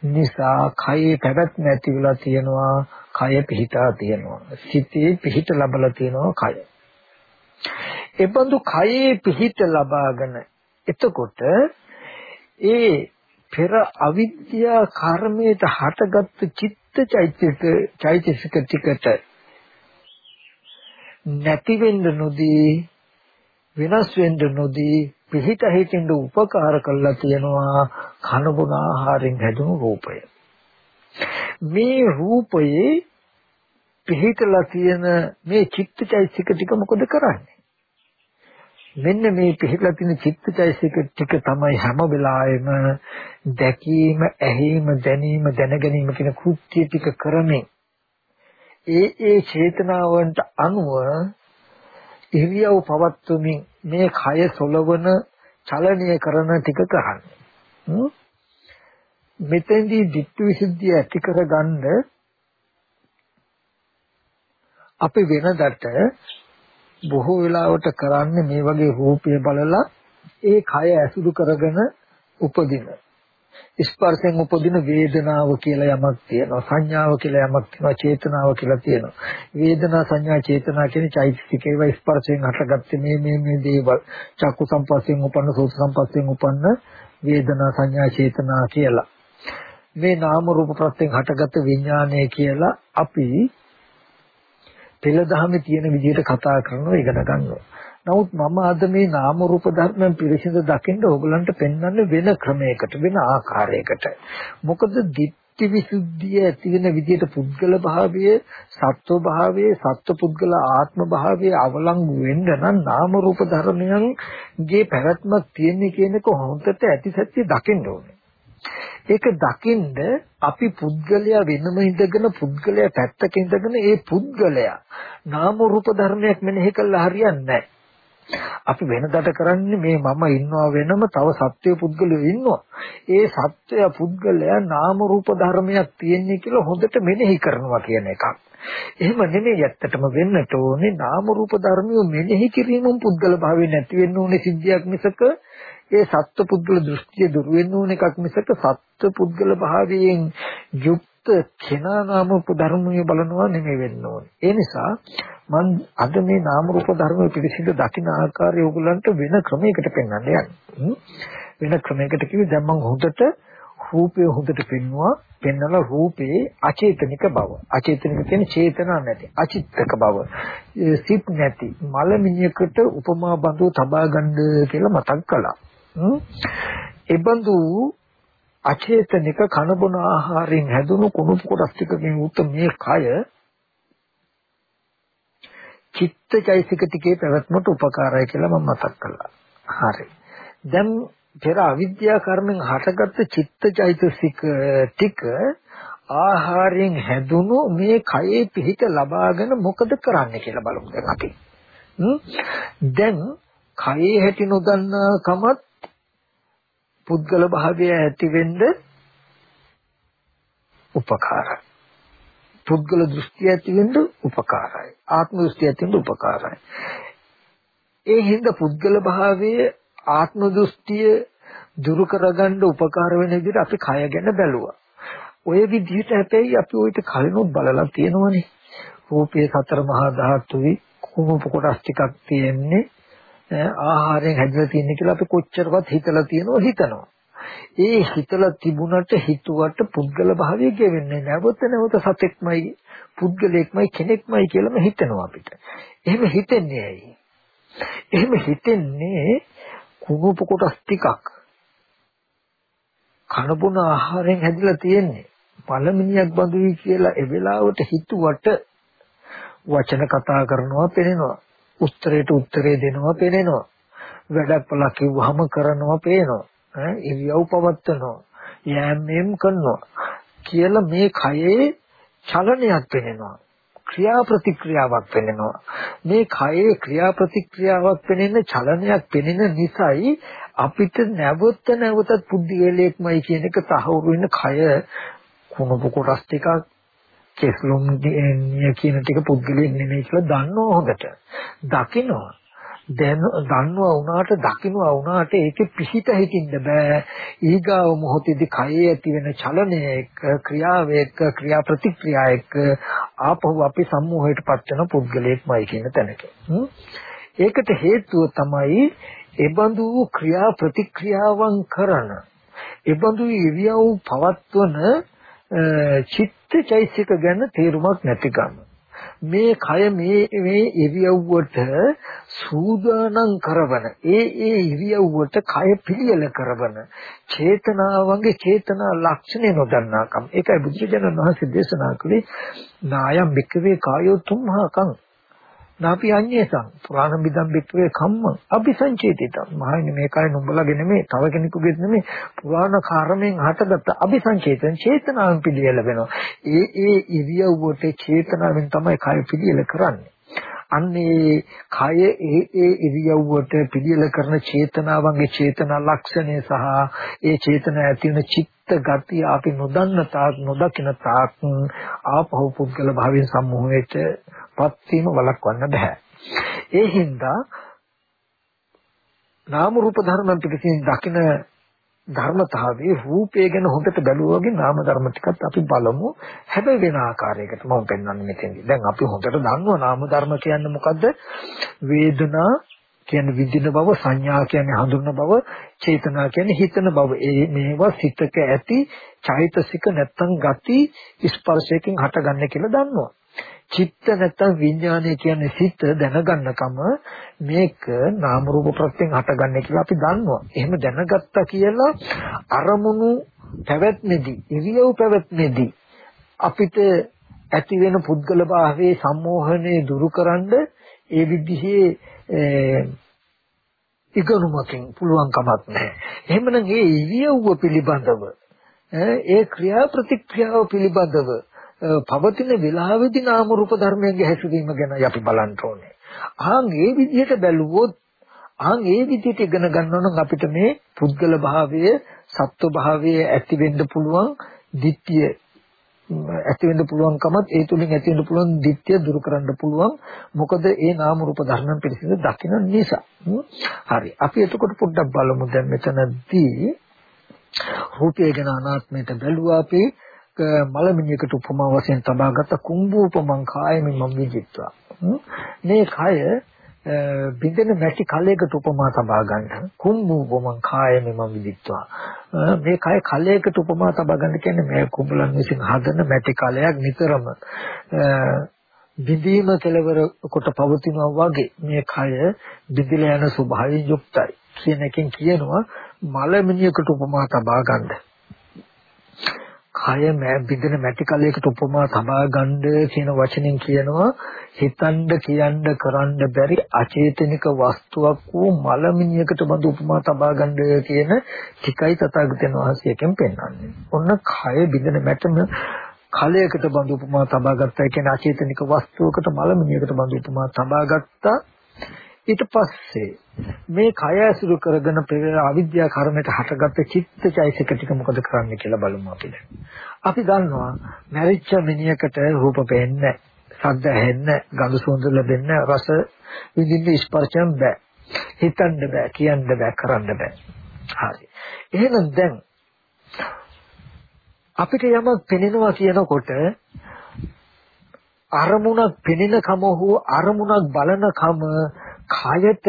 නිසා කයේ පැවැත්ම ඇති වෙලා තියෙනවා කය පිහිටා තියෙනවා සිතේ පිහිට ලැබලා තියෙනවා කය. එබඳු කයේ පිහිට ලබාගෙන එතකොට ඒ පෙර අවිද්‍යා කර්මයට හටගත්තු චිත්ත චෛතසික චෛතසික ටිකට නැති වෙන්න නොදී වෙනස් වෙන්න නොදී පිහිට හිතින්ද උපකාර කළා තියෙනවා කන බොන ආහාරයෙන් හැදුණු රූපය. මේ රූපයේ පිහිටලා තියෙන මේ චිත්තචෛතසික ටික මොකද කරන්නේ? මෙන්න මේ පිළිලා තියෙන චිත්තචෛසික ටික තමයි හැම වෙලාවෙම දැකීම, ඇහිීම, දැනීම, දැනගැනීම කියන කෘත්‍ය ටික කරමින් ඒ ඒ චේතනාවන්ට අනුව ඉරියව් පවත්වමින් මේ කය සොලවන චලනය කරන ටික කරන්නේ. මෙතෙන්දී ditthi visuddhiය ඇති කරගන්න අපි වෙනදට බොහෝ වෙලාවට කරන්නේ මේ වගේ රූපය බලලා ඒ කය ඇසුරු කරගෙන උපදින. ස්පර්ශයෙන් උපදින වේදනාව කියලා යමක් තියෙනවා සංඥාව කියලා යමක් තියෙනවා චේතනාව කියලා තියෙනවා. වේදනා සංඥා චේතනා කියන චෛතසික ඒවා ස්පර්ශයෙන් හටගත්තේ මේ මේ මේ දේවල්. චක්කු සම්පස්යෙන් උපන්න සෝත සම්පස්යෙන් උපන්න වේදනා සංඥා චේතනා කියලා. මේ නාම රූප ප්‍රත්‍යයෙන් හටගත්ත විඥානය කියලා අපි පෙළ දහමේ තියෙන විදිහට කතා කරනවා ඉගෙන ගන්නවා. නමුත් මම අද මේ නාම රූප ධර්මයන් පිරිසිදු දකින්න ඕගලන්ට පෙන්වන්නේ වෙන ක්‍රමයකට වෙන ආකාරයකට. මොකද ditthi visuddhiය ඇති වෙන විදිහට පුද්ගල භාවයේ සත්ව භාවයේ සත්ව පුද්ගල ආත්ම භාවයේ අවලංගු වෙන්න නම් නාම රූප ධර්මයන්ගේ පැවැත්මක් තියෙන්නේ කියන එක හොඳට ඇතිසැටි දකින්න ඕනේ. ඒක දකින්ද අපි පුද්ගලයා වෙනම ඉඳගෙන පුද්ගලයා පැත්තක ඉඳගෙන ඒ පුද්ගලයා නාම රූප ධර්මයක් මෙනෙහි කළා හරියන්නේ අපි වෙනදට කරන්නේ මේ මම ඉන්නවා වෙනම තව සත්‍ය පුද්ගලයෝ ඉන්නවා. ඒ සත්‍ය පුද්ගලයා නාම රූප ධර්මයක් තියෙන්නේ කියලා හොඳට මෙනෙහි කරනවා කියන එකක්. එහෙම නෙමෙයි ඇත්තටම වෙන්නට ඕනේ නාම රූප ධර්මිය මෙනෙහි කිරීමෙන් පුද්ගල භාවය නැති වෙන්න ඕනේ සිද්ධියක් මිසක ඒ සත්පුද්ගල දෘෂ්ටිය දුර වෙන්න ඕන එකක් මිසක සත්පුද්ගල භාවයෙන් යුක්ත කෙනා නාම ධර්මයේ බලනවා නෙමෙයි වෙන්න ඕනේ. ඒ නිසා මම අද මේ නාම රූප ධර්ම පිළිසිඳ දකින්න ආකාරය ඕගලන්ට වෙන ක්‍රමයකට පෙන්වන්න යන්නේ. වෙන ක්‍රමයකට කිව්වේ දැන් මම හොඳට රූපය හොඳට පෙන්වුවා. පෙන්වලා රූපේ අචේතනික බව. අචේතනික කියන්නේ චේතනා නැති අචිත්තක බව. සිත් නැති මලමිණියකට උපමා බඳු තබා ගන්න කියලා මතක් කළා. ඒ බඳු අචේතනික කනබුන ආහාරයෙන් හැදුණු කුණු කොටස් ටිකකින් උත් මේ කය චිත්තචෛසික ටිකේ පැවැත්මට උපකාරයි කියලා මම මතක් කළා. හරි. දැන් පෙර අවිද්‍යා කර්මෙන් හටගත්ත චිත්තචෛතසික ටික ආහාරයෙන් හැදුණු මේ කයේ පිහිට ලබාගෙන මොකද කරන්නේ කියලා බලමු දැන් අපි. දැන් කයේ හැටි නොදන්නා කමත් පුද්ගල භාවය ඇති වෙන්න උපකාරයි. පුද්ගල දෘෂ්ටි ඇති වෙන්න උපකාරයි. ආත්ම දෘෂ්ටි ඇති වෙන්න උපකාරයි. ඒ හින්දා පුද්ගල භාවයේ ආත්ම දෘෂ්ටිය දුරු කරගන්න උපකාර වෙන විදිහට අපි කය ගැන බැලුවා. ඔය විදිහට හැබැයි අපි ඔයිට කලිනුත් බලලා තියෙනවනේ. රූපයේ සතර මහා ධාතුයි කුණු කොටස් ටිකක් තියෙන්නේ ආහාරයෙන් හැදලා තියෙන කියලා අපි කොච්චරවත් හිතලා තියෙනව හිතනවා. ඒ හිතලා තිබුණට හිතුවට පුද්ගල භාවය ගෙවෙන්නේ නැවත නැවත සතෙක්මයි පුද්ගලෙක්මයි කෙනෙක්මයි කියලාම හිතනවා අපිට. එහෙම හිතන්නේ ඇයි? එහෙම හිතන්නේ කුණුප කොටස් ටිකක් කනබුන ආහාරයෙන් හැදිලා තියෙන්නේ. පළමිනියක් බඳුයි කියලා ඒ වෙලාවට හිතුවට වචන කතා කරනවා පෙනෙනවා. උත්තරයට උත්තරේ දෙනවා පේනවා. වැඩක් පලා කිව්වහම කරනවා පේනවා. ඈ ඉරියව් පවත්නවා. යෑමෙම් කරනවා. කියලා මේ කයේ චලනයක් පෙනෙනවා. ක්‍රියා ප්‍රතික්‍රියාවක් පෙනෙනවා. මේ කයේ ක්‍රියා ප්‍රතික්‍රියාවක් පෙනෙන චලනයක් පෙනෙන නිසායි අපිට නැවත නැවතත් පුද්ගලයෙක්මයි කියන එක තහවුරු වෙන කය කුණප කොටස් ටිකක් කෙස්ලොම් නිය කියන ටික පුද්ගලයෙක් නෙමෙයි කියලා දන්නව හොඳට. දකින්නවා. දැන් දන්නවා වුණාට දකින්නවා වුණාට ඒකේ පිහිට හිටින්න බෑ. ඊගාව මොහොතේදී කයේ ඇති වෙන චලනය එක්ක ක්‍රියාව එක්ක ක්‍රියා ප්‍රතික්‍රියා එක්ක ආපහු අපි සම්මෝහයටපත් වෙන පුද්ගලයෙක්මයි කියන තැනක. ඒකට හේතුව තමයි එබඳු ක්‍රියා ප්‍රතික්‍රියාවන් කරන එබඳු ඉරියව් පවත්වන චිත්තචෛසික ගැන තේරුමක් නැතිකම. මේ කය මේ මේ ඉරියව්වට සූදානම් කරවන ඒ ඒ ඉරියව්වට කය පිළියෙල කරවන චේතනාවන්ගේ චේතනා ලක්ෂණය නොදන්නාකම්. ඒකයි බුදුරජාණන් වහන්සේ දේශනා කළේ නායම් බික්කවේ කායෝ තුම්හාකම් නාපි අඤ්ඤේසං පුරාණ බිදම් බික්කවේ කම්ම අபிසංචේතිතං. මහන්නේ මේකයි නුඹලගේ නෙමෙයි තව කෙනෙකුගේ නෙමෙයි. පුරාණ කර්මෙන් හටගත්ත අபிසංචේතන චේතනාවෙන් පිළියෙල වෙනවා. ඒ ඒ ඉරියව්වට චේතනාවෙන් තමයි කය පිළියෙල කරන්නේ. අන්නේ කය ඒ ඒ ඉරියව්වට පිළියෙල කරන චේතනාවන්ගේ චේතනා ලක්ෂණය සහ ඒ චේතන ඇති වෙන චිත්ත ගතිය අපි නොදන්න තාක් නොදකින තාක් ආපහු පුද්ගල භාවයෙන් සම්මෝහයට පත් වීම වළක්වන්න බෑ. ඒ හින්දා නාම රූප ධර්ම පිටින් දකින ධර්මතාවයේ රූපය ගැන හොඳට බැලුවා වගේ නාම ධර්ම ටිකත් අපි බලමු හැබැයි වෙන ආකාරයකට මම පෙන්වන්නේ මෙතෙන්දී. දැන් අපි හොඳට දන්නවා නාම ධර්ම කියන්නේ මොකද්ද? වේදනා කියන්නේ විඳින බව, සංඥා කියන්නේ හඳුනන බව, චේතනා කියන්නේ හිතන බව. ඒ මේවා සිතක ඇති චෛතසික නැත්තම් ගති ස්පර්ශයෙන් හටගන්නේ කියලා දන්නවා. චිත්ත නැත්තම් විඥානය කියන්නේ සිත දැනගන්නකම මේක නාම රූප ප්‍රත්‍යයෙන් හටගන්නේ කියලා අපි දන්නවා. එහෙම දැනගත්තා කියලා අරමුණු පැවැත්මේදී, ඉරියව් පැවැත්මේදී අපිට ඇති වෙන පුද්ගල භාවයේ සම්මෝහණය දුරුකරනද ඒ විදිහේ ඉගෙනුමකින් පුළුවන් කමක් නැහැ. එහෙමනම් ඒ ඉරියව්ව පිළිබඳව ඒ ක්‍රියා ප්‍රතික්‍රියාව පිළිබඳව පවතින වෙලාවෙදී නාම රූප ධර්මයන්ගේ හැසිරීම ගැන අපි බලන්න ඕනේ. ආන් ඒ විදිහට බැලුවොත් ආන් ඒ විදිහට ඉගෙන ගන්නවා නම් අපිට මේ පුද්ගල භාවය, සත්ව භාවය ඇති වෙන්න පුළුවන් ditthිය ඇති වෙන්න පුළුවන්කමත් ඒ තුලින් ඇති වෙන්න පුළුවන් ditthිය දුරු කරන්න පුළුවන්. මොකද ඒ නාම රූප ධර්මයන් පිළිසිඳ දකින්න නිසා. හරි. අපි එතකොට පොඩ්ඩක් බලමු දැන් මෙතනදී රූපය ගැන අනාත්මයට බැලුවා අපි මලමිණියකට උපමා වශයෙන් තබාගත් කුම්භූපමං කායමින් මම විදිත්වා. මේ කය බින්දෙන නැති කලයකට උපමා තබා ගන්න කුම්භූපමං කායමින් මම විදිත්වා. මේ කය කලයකට උපමා තබා ගන්න කියන්නේ මේ කුඹලන් විසින් හදන මැටි කලයක් නිතරම බිඳීම කෙලවර කොට පවතිනවා වගේ මේ කය බිඳිලා යන ස්වභාවයෙන් යුක්තයි කියන එකෙන් කියනවා මලමිණියකට උපමා තබා ගන්න. කය බිඳින මැටි කලයකට උපමා තබා ගන්න කියන වචනෙන් කියනවා හිතන්න කියන්න කරන්න බැරි අචේතනික වස්තුවක් වූ මලමිණියකට බඳු උපමා තබා ගන්න කියන tikai තථාගතයන් වහන්සේගෙන් පෙන්වන්නේ. ඔන්න කය බිඳින මැටම කලයකට බඳු උපමා තබා ගත්තා කියන අචේතනික වස්තුවකට මලමිණියකට බඳු උපමා තබා ගත්තා ඊට පස්සේ මේ කය ඇසුරු කරගෙන පෙර අවිද්‍යා කර්මයට හටගත්ත චිත්තචෛසික ටික මොකද කරන්නේ කියලා බලමු අපි දැන්. අපි දන්නවා මැරිච්ච මිනිහකට රූප පේන්නේ ශබ්ද ඇහෙන්නේ ගඳ සුවඳ ලැබෙන්නේ රස විඳින්න ස්පර්ශයෙන් බෑ. හිතන්න බෑ කියන්න බෑ කරන්න බෑ. හරි. එහෙනම් දැන් අපිට යමක් පෙනෙනවා කියනකොට අරමුණක් පෙනෙන කම හෝ අරමුණක් බලන කම කයට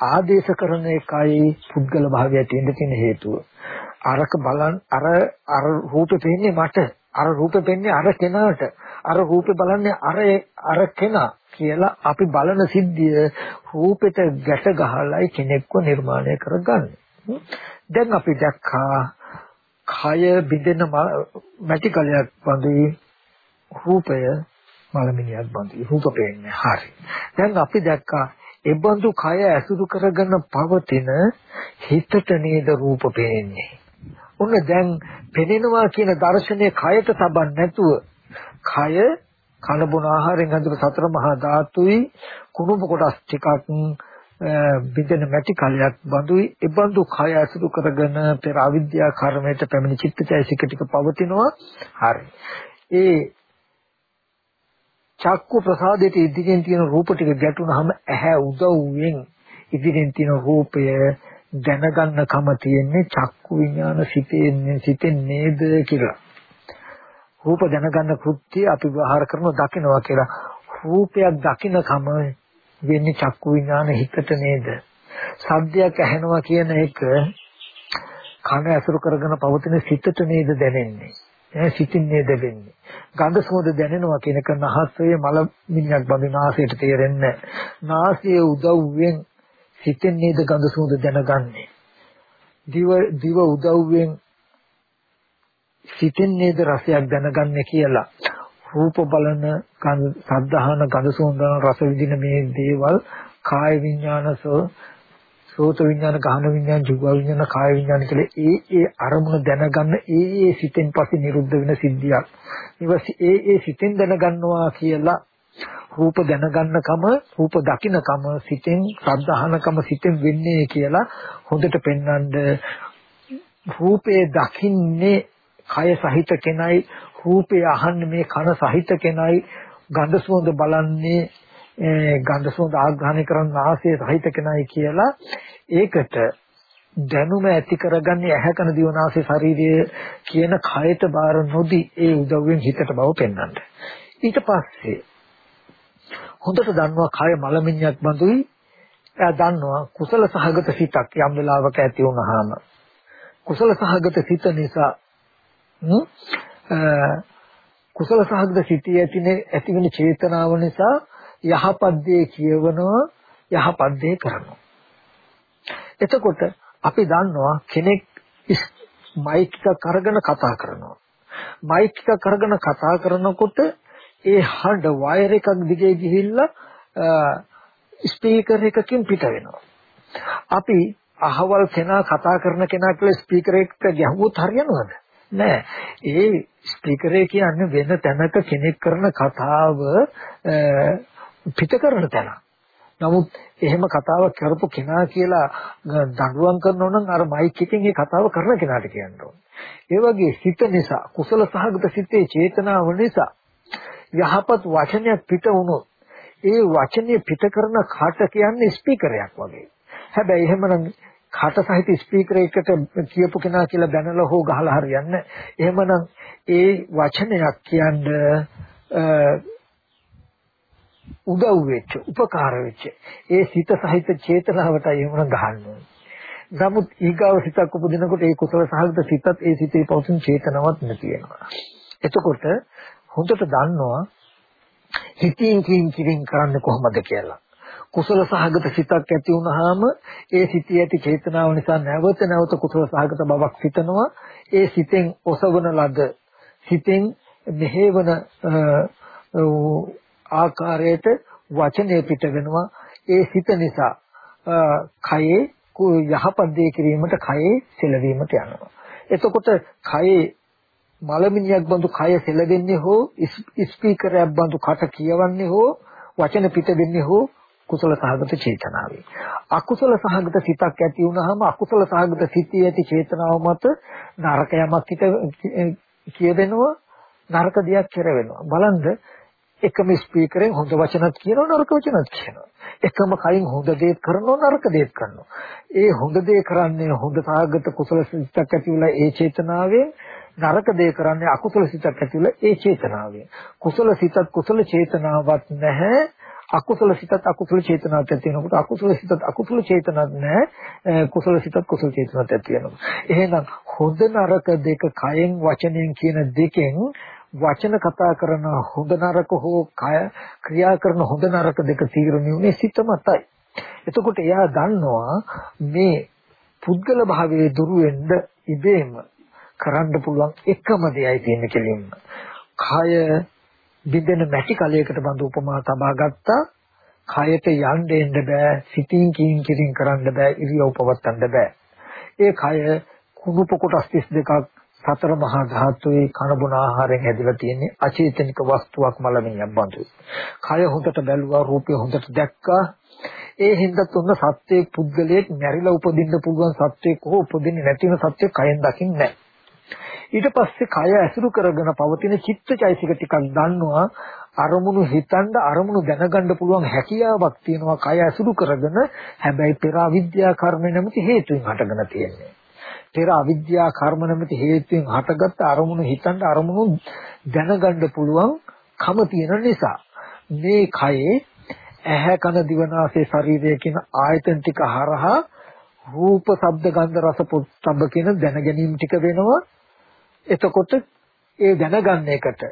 ආදේශ කරන එකයි පුද්ගල භාවයට එන්න තියෙන හේතුව. අරක බලන් අර අර රූපේ පෙන්නේ මට අර රූපේ පෙන්නේ අර කෙනාට අර රූපේ බලන්නේ අර අර කෙනා කියලා අපි බලන සිද්ධිය රූපෙට ගැට ගහලායි කෙනෙක්ව නිර්මාණය කරගන්නේ. දැන් අපි දැක්කා කය බිඳෙන මැටි කලයක් වගේ රූපය මලමිනියක් බඳු රූප පේන්නේ. හරි. දැන් අපි දැක්කා එබඳු කය ඇසුරු කරගෙන පවතින හිතට නේද රූප පේන්නේ. ඔන්න දැන් පෙනෙනවා කියන දර්ශනය කයට තබන්න නැතුව කය කන බොන ආහාරයෙන් හඳුන සතර මහා ධාතුයි කුණුඹ කොටස් ටිකක් බින්දෙන මැටි කලයක් බඳුයි එබඳු කය අසුරු කරගෙන පෙර අවිද්‍යා කර්මයට පැමිණි චිත්තචෛසික ටික පවතිනවා හරි ඒ චක්කු ප්‍රසාදයට ඉදිරියෙන් තියෙන රූප ටික ගැටුනහම ඇහැ උදව්වෙන් ඉදිරියෙන් තියෙන රූපය දැනගන්න කම තියෙන්නේ චක්කු විඥාන සිතෙන්නේ සිතෙන් නේද කියලා. රූප දැනගන්න කෘත්‍ය අපි වහාර කරන දකින්නවා කියලා. රූපයක් දකින්න කම වෙන්නේ චක්කු විඥාන හිතට නේද? සද්දයක් ඇහෙනවා කියන එක කන ඇසුරු කරගෙන පවතින සිතට නේද දැනෙන්නේ? ඈ සිතින් නේද වෙන්නේ. ගඳ සුවඳ දැනෙනවා කියන එක නහසේ මල මිනිහක් බඳු නාසයට තේරෙන්නේ නාසයේ උදව්වෙන් සිතෙන් නේද ගඳ සුවඳ දැනගන්නේ. දිව දිව උදව්වෙන් සිතෙන් නේද රසයක් දැනගන්නේ කියලා. රූප බලන ගඳ සද්ධාහන ගඳ සුවඳ රස විඳින මේ දේවල් කාය විඥානසෝ සෝත විඥාන, ගහන විඥාන, ජීව විඥාන, කාය විඥාන කියලා ඒ ඒ අරමුණ දැනගන්න ඒ ඒ සිතෙන් පස්සේ නිරුද්ධ වෙන සිද්ධියක්. ඊවස් ඒ ඒ සිතෙන් දැනගන්නවා කියලා රූප දැනගන්නකම රූප දකින්නකම සිතෙන් සද්ධාහනකම සිතෙන් වෙන්නේ කියලා හොඳට පෙන්වන්න රූපේ දකින්නේ කය සහිත කෙනයි රූපේ අහන්නේ මේ කන සහිත කෙනයි ගන්ධ සුවඳ බලන්නේ ගන්ධ සුවඳ ආග්‍රහණය කරන ආසය සහිත කෙනයි කියලා ඒකට දැනුම ඇති කරගන්නේ ඇහැ කන දිවනාසය ශරීරය කියන කයට බාර නොදී ඒ උදව්වෙන් හිතට බව පෙන්වන්න. ඊට පස්සේ හොඳට දන්නවා කය මලමිණියක් බඳුයි එයා දන්නවා කුසල සහගත සිතක් යම් වෙලාවක ඇති වුනහම කුසල සහගත සිත නිසා කුසල සහගත සිටී ඇතිනේ ඇතිවෙන චේතනාව නිසා යහපත් දේ කියවනවා යහපත් දේ කරනවා එතකොට අපි දන්නවා කෙනෙක් මයික් එක අරගෙන කතා කරනවා. මයික් එක අරගෙන කතා කරනකොට ඒ හඬ වයර් එකක් දිගේ ගිහිල්ලා ස්පීකර් එකකින් පිට වෙනවා. අපි අහවල් කෙනා කතා කරන කෙනා කියලා ස්පීකර් එකට ගැහුවොත් හරියනවද? නෑ. ඒ ස්පීකර් එක කියන්නේ වෙන තැනක කෙනෙක් කරන කතාව පිට කරන තැන. නමුත් එහෙම කතාවක් කරපු කෙනා කියලා දඬුවම් කරනවා නම් අර මයික් එකෙන් ඒ කතාව කරන කෙනාට කියන්න ඕනේ. ඒ වගේ සිත නිසා කුසල සහගත සිතේ චේතනාව නිසා යහපත් වචනයක් පිට වුණොත් ඒ වචනේ පිට කරන කට කියන්නේ ස්පීකරයක් වගේ. හැබැයි එහෙමනම් කට සහිත ස්පීකර් එකකට කියපු කෙනා කියලා දැනලා හෝ ගහලා හරියන්නේ. එහෙමනම් ඒ වචනයක් කියන්නේ උදව් වෙච්ච, උපකාර වෙච්ච ඒ සිත සහිත චේතනාවටයි එහෙම ගහන්නේ. නමුත් ඊගාව සිතක් උපදිනකොට ඒ කුසල සහගත සිතත් ඒ සිතේ පවතින චේතනාවක් නැති වෙනවා. එතකොට හොඳට දන්නවා හිතින් කින් කිරින් කරන්නේ කොහොමද කියලා. කුසල සහගත සිතක් ඇති වුනහම ඒ සිටී ඇති චේතනාව නිසා නැවත නැවත කුසල සහගත බවක් සිතනවා. ඒ සිතෙන් ඔසවන ලද සිතෙන් මෙහෙවන ආකාරයට වචනය පිට වෙනවා. ඒ සිත නිසා කයේ යහපත් දේ කිරීමට කයේ සෙලවීමට යනවා. එතකොට කයේ මලමිනියක් බඳු කය සෙලවෙන්නේ හෝ ස්පීකරයක් බඳු කට කියවන්නේ හෝ වචන පිට දෙන්නේ හෝ කුසල සහගත චේතනාවේ. අකුසල සහගත සිතක් ඇති වුනහම අකුසල සහගත සිතේ ඇති චේතනාව මත නරක යමක් කියවෙනවා නරක දෙයක් කෙරවෙනවා. බලන්න එකම ස්පීකරෙන් හොඳ වචනත් කියනවා නරක වචනත් කියනවා. එකම කයින් හොඳ දේ කරනවා නරක දේ කරනවා. ඒ හොඳ දේ කරන්නේ හොඳ සාගත කුසල සිතක් ඇතිවලා ඒ චේතනාවෙන් නරක දේ කරන්නේ අකුසල සිතක් ඇතිවලා ඒ චේතනාවෙන්. කුසල සිතත් කුසල චේතනාවක් නැහැ. අකුසල සිතත් අකුසල චේතනාවක් ඇති වෙනකොට අකුසල සිතත් අකුසල චේතනාවක් නැහැ කුසල සිතත් කුසල චේතනාවක් ඇති වෙනවා එහෙනම් හොඳ නරක දෙක කයෙන් වචනයෙන් කියන දෙකෙන් වචන කතා කරන හොඳ නරක හෝ කය ක්‍රියා කරන හොඳ නරක දෙක තීරණය උනේ සිත මතයි. එතකොට එයා දන්නවා මේ පුද්ගල භාවයේ දුරු වෙන්න ඉබේම කරන්න පුළුවන් එකම දෙයයි තියෙන්නේ කෙලින්ම. කය බින්දෙන මැටි කලයකට බඳ උපමා තබා ගත්තා. කයට යන්න එන්න බෑ, සිතින් කියින් කියින් කරන්න බෑ, ඉරියව් පවත්වන්න බෑ. ඒ කය කුණුප කොටස් 32ක් සතර මහා ධාතුවේ කන බොන ආහාරයෙන් හැදිලා තියෙන්නේ අචේතනික වස්තුවක් මලමිණියක් බඳුයි. කය හොඳට බැලුවා රූපය හොඳට දැක්කා. ඒ හින්දා තුන සත්‍යයේ පුද්ගලයෙක් මැරිලා උපදින්න පුළුවන් සත්‍යයක් හෝ උපදින්නේ නැති වෙන සත්‍යයක් කයෙන් දකින්නේ නැහැ. ඊට පස්සේ කය ඇසුරු කරගෙන පවතින චිත්තචෛසික ටිකක් දන්නවා අරමුණු හිතන්න අරමුණු දැනගන්න පුළුවන් හැකියාවක් තියෙනවා කය ඇසුරු කරගෙන හැබැයි පෙර අවිද්‍යා කර්ම නැමැති හේතුන් හටගෙන තියෙන්නේ පෙර අවිද්‍යා කර්ම නැමැති හේතුයෙන් හටගත්ත අරමුණු හිතන්න අරමුණු දැනගන්න පුළුවන් කම තියෙන නිසා. මේ කයේ ඇහැ කන දිවනාසය ශරීරය කියන ආයතන ටික හරහා රූප ශබ්ද ගන්ධ රස පොත්සබ්බ කියන දැනගැනීම් ටික වෙනවා. එතකොට ඒ දැනගන්න එකට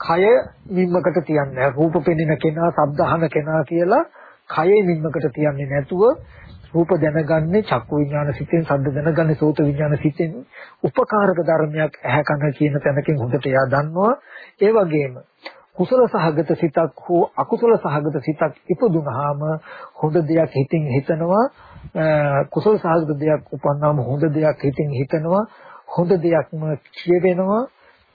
කය නිම්මකට තියන්නේ රූප පෙනෙන කෙනා ශබ්ද අහන කෙනා කියලා කයේ නිම්මකට තියන්නේ නැතුව රූප දැනගන්නේ චක්කු විඥාන සිතෙන් ශබ්ද දැනගන්නේ සෝත විඥාන සිතෙන් උපකාරක ධර්මයක් ඇහැ කන කියන තැනකින් හොඳට එයා දන්නවා. ඒ වගේම කුසල සහගත සිතක් හෝ අකුසල සහගත සිතක් ඉපදුනහම හොඳ දෙයක් හිතින් හිතනවා. කුසල සහගත දෙයක් උපන්නාම හොඳ දෙයක් හිතින් හිතනවා. හොඳ දෙයක්ම කියවෙනවා.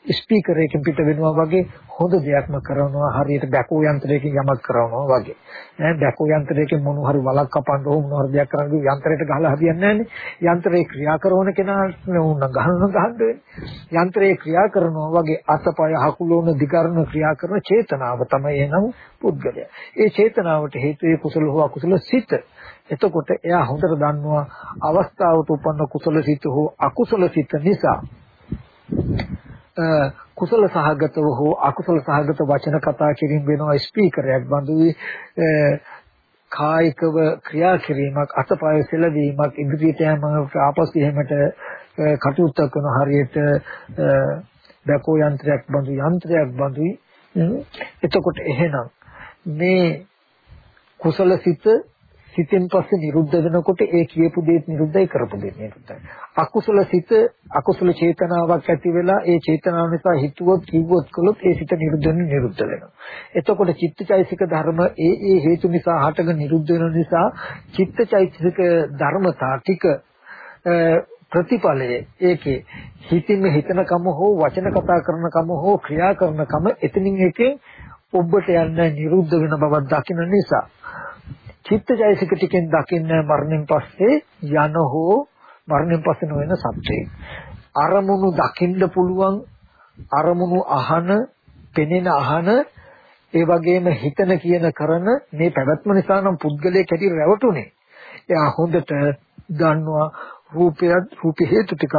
ස්පීකර් එකකින් පිට වෙනවා වගේ හොඳ දෙයක්ම කරනවා හරියට බැකෝ යන්ත්‍රයකින් යමක් කරනවා වගේ. ඈ බැකෝ යන්ත්‍රයකින් මොන හරි වලක් කපන්න ඕන මොන හරි දෙයක් කරන්න යන්ත්‍රයට ගහලා හරියන්නේ නැහැනේ යන්ත්‍රේ ක්‍රියා කරන කෙනා උන්න ගහන ගහන්න වෙන්නේ. යන්ත්‍රේ ක්‍රියා කරනවා වගේ අතපය හකුලෝන දිගරන ක්‍රියා කරන චේතනාව තමයි එනම් පුද්ගලයා. ඒ චේතනාවට හේතුවේ කුසල හෝ අකුසල සිත. එතකොට එයා හොඳට දන්නවා අවස්ථාවට උපන්න කුසල සිත හෝ අකුසල සිත නිසා කුසල සහගතව හෝ අකුසල සහගත වචන කතා කිරීම වෙනවා ස්පීකරයක් බඳුයි කායිකව ක්‍රියා කිරීමක් අතපය සෙලවීමක් ඉදිරියට යෑම ආපසු එහෙමට කටයුත්ත කරන හරියට බැකෝ යන්ත්‍රයක් බඳු යන්ත්‍රයක් බඳුයි එතකොට එහෙනම් මේ කුසල සිත සිතෙන් පස්සේ නිරුද්ධ වෙනකොට ඒ කියපු දේත් නිරුද්ධයි කරපු දේත් නිරුද්ධයි. අකුසල සිත අකුසල චේතනාවක් ඇති වෙලා ඒ චේතනාව නිසා හිතුවොත් කිව්වොත් කළොත් ඒ සිත නිරුද්ධ වෙන නිරුද්ධ වෙනවා. එතකොට චිත්තචෛසික ධර්ම ඒ ඒ හේතු නිසා හටගෙන නිරුද්ධ වෙන නිසා චිත්තචෛසික ධර්මතා ටික ප්‍රතිඵලයේ ඒකේ හිතින්ම හිතන කම හෝ වචන කතා කරන කම හෝ ක්‍රියා කරන කම එතනින් එකේ ඔබට යන්න නිරුද්ධ වෙන බවක් දකින නිසා චිත්තජයසික ටිකෙන් දකින්න මරණයෙන් පස්සේ යන හෝ මරණයෙන් පස්සේ නොවන සත්‍යය. අරමුණු දකින්න පුළුවන් අරමුණු අහන, පෙනෙන අහන ඒ වගේම හිතන කියන කරන මේ පැවැත්ම නිසා නම් පුද්ගලයෙක් හැටියට රැවටුනේ. එයා හොඳට දන්නවා රූපය රූප හේතු ටිකක්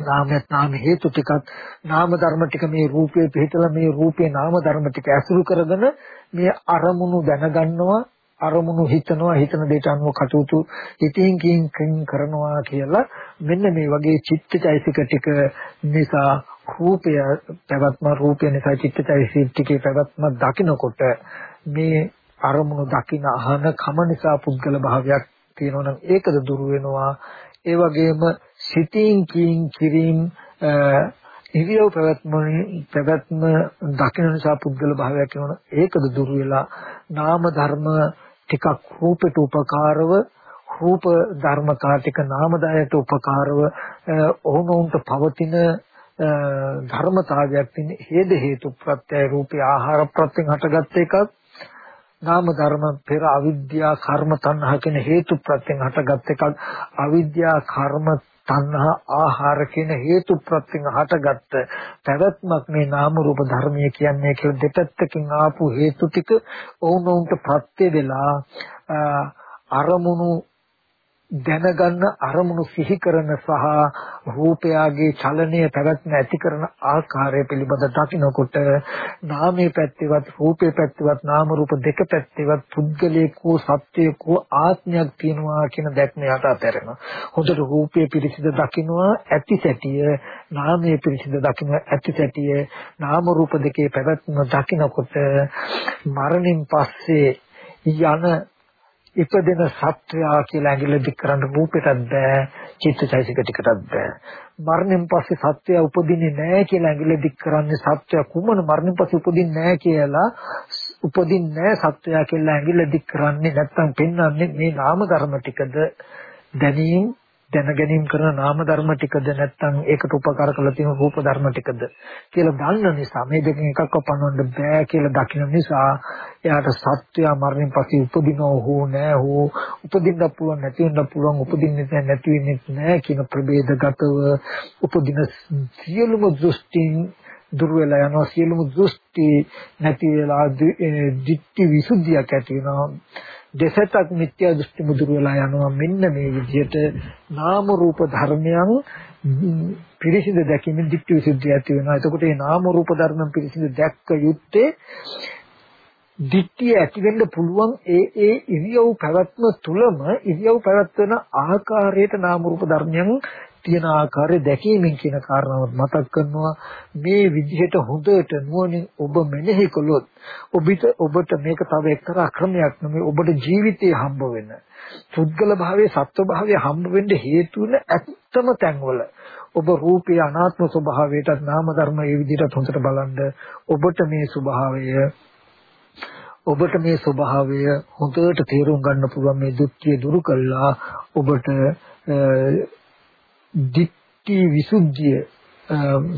නාමයක් නාම හේතු ටිකක් නාම ධර්ම ටික මේ රූපේ පිටලා මේ රූපේ නාම ධර්ම ටික ඇසුරු කරගෙන මේ අරමුණු දැනගන්නවා අරමුණු හිතනවා හිතන දෙයට අනුව කටයුතු ඉතින් කින් කරනවා කියලා මෙන්න මේ වගේ චිත්තචෛසික ටික නිසා රූපය පැවැත්ම රූපය නිසා චිත්තචෛසික ටිකේ පැවැත්ම දකිනකොට මේ අරමුණු දකින අහන කම නිසා පුද්ගල භාවයක් තියෙනවා නම් ඒකද දුරු වෙනවා. ඒ වගේම සිතින් කින් කිරින් ඉරියව් පැවැත්ම පැවැත්ම දකින නිසා පුද්ගල භාවයක් වෙනවා ඒකද දුරු වෙලා නාම ධර්ම ටිකක් රූපයට උපකාරව රූප ධර්මතා ටික නාමදායට උපකාරව ඔවුනොන්ට පවතින ධර්මතාවයක් තියෙන හේද හේතු ප්‍රත්‍යය රූපේ ආහාර ප්‍රත්‍යයෙන් හටගත් එකක් නාම ධර්ම පෙර අවිද්‍යා කර්ම තණ්හා කියන හේතු ප්‍රත්‍යයෙන් හටගත් එකක් අවිද්‍යා කර්ම තණ්හා ආහාර කියන හේතු ප්‍රත්‍යයෙන් හටගත්ත පැවැත්මක් මේ නාම රූප ධර්මය කියන්නේ කියලා දෙපැත්තකින් ආපු හේතු ටික ඔවුනොන්ට ප්‍රත්‍ය වෙලා අරමුණු දැනගන්න අරමුණු සිහි කරන සහ රූපයාගේ චලනය පැවැත්ම ඇති කරන ආකාරය පිළිබඳ දකිනකොට නාමයේ පැත්තේවත් රූපයේ පැත්තේවත් නාම රූප දෙක පැත්තේවත් පුද්ගලයෙකු සත්‍යයකු ආත්මයක් තියෙනවා කියන දැක්ම යට අතහැරෙනවා. හොඳට රූපයේ පිරිසිදු දකින්නවා ඇති සැටිය නාමයේ පිරිසිදු දකින්නවා ඇති සැටිය නාම රූප දෙකේ පැවැත්ම දකිනකොට මරණින් පස්සේ යන ඉපදෙන සත්වයා කියලා ඇඟිල්ල දික් කරන්න රූපෙටත් බෑ චිත්තචෛසික ටිකටත් බෑ. මරණයෙන් පස්සේ සත්වයා උපදින්නේ නැහැ කියලා ඇඟිල්ල දික් කරන්නේ සත්වයා කුමන මරණයෙන් පස්සේ උපදින්නේ නැහැ කියලා උපදින්නේ නැහැ සත්වයා කියලා ඇඟිල්ල දික් කරන්නේ නැත්තම් පෙන්වන්නේ මේ නාම ධර්ම ටිකද? දැනීම දැන ගැනීම කරන නාම ධර්ම ටිකද නැත්නම් ඒකට උපකාර කරලා තියෙන රූප ධර්ම ටිකද කියලා දන්න නිසා මේ දෙකෙන් එකක්ව පනවන්න බෑ කියලා දකින නිසා එයාට සත්‍යය මරණයෙන් පස්සේ උපදිනව හෝ නෑ හෝ උපදින්න පුළුවන් නැති වෙන්න පුළුවන් උපදින්නේ නැති වෙන්නේ නෑ කියන ප්‍රභේදගතව උපදින සියලුම දෘෂ්ටීන් දුර වෙලා යනවා. සියලුම දෘෂ්ටි නැති වෙලා දිට්ඨි විසුද්ධියක් ඇති වෙනවා. දෙසටක් මිත්‍යා දෘෂ්ටි මුදුර වෙලා යනවා මෙන්න මේ විදිහට නාම රූප ධර්මයන් පිරිසිදු දැකීමෙන් දිට්ඨි විසුද්ධිය ඇති වෙනවා. එතකොට මේ නාම රූප ධර්මයන් පිරිසිදු දැක්ක යුත්තේ දිට්ඨිය ඇති වෙන්න පුළුවන් ඒ ඒ ඉරියව් පැවැත්ම තුලම ඉරියව් පැවැත්වෙන ආකාරයට නාම රූප ධර්මයන් තියෙන ආකාරය දැකීමෙන් කියන කාරණාව මතක් කරනවා. මේ විදිහට හොඳට නුවණින් ඔබ මෙනෙහි කළොත් ඔබිට ඔබට මේක තව එක්තරා ක්‍රමයක් නෙමෙයි ඔබට ජීවිතේ හම්බ වෙන. පුද්ගල භාවයේ සත්ව භාවයේ හම්බ වෙන්න හේතු වෙන ඇත්තම තැන්වල ඔබ රූපේ අනාත්ම ස්වභාවයටත් නාම ධර්ම ඒ විදිහට හොඳට බලන්න ඔබට මේ ස්වභාවය ඔබට මේ ස්වභාවය හොඳට තේරුම් ගන්න පුළුවන් මේ දුක්ඛය දුරු කළා ඔබට දිට්ඨි විසුද්ධිය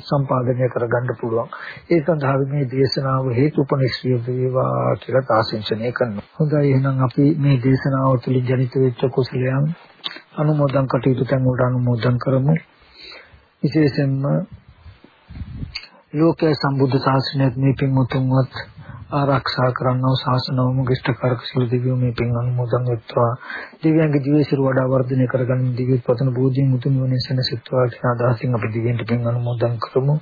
සම්පාදනය කරගන්න පුළුවන්. ඒ සඳහා මේ දේශනාව හේතුපනිශ්‍රිය වේවා කියලා ආශිංසනය කරනවා. හොඳයි එහෙනම් අපි මේ දේශනාව තුළින් ජනිත වෙච්ච කුසලයන් අනුමෝදන් කටයුතු තැන් වලට අනුමෝදන් කරමු. විශේෂයෙන්ම ලෝකයේ සම්බුද්ධ ශාසනයත් මේ පින් උතුම්වත් ආරක්ෂා කරන්නව ශාසනවම ගිෂ්ඨකාරක සිල් දිවියෝ මේ පින් අනුමෝදන් වෙත්වා. දිව්‍යංග ජීවිසිර වඩා වර්ධනය කරගන්න දිව්‍යත් පතන බෝධින් උතුම් වන සෙනසෙත්වා කියන අදහසින් අපි දිව්‍යන්ට පින් අනුමෝදන් කරමු.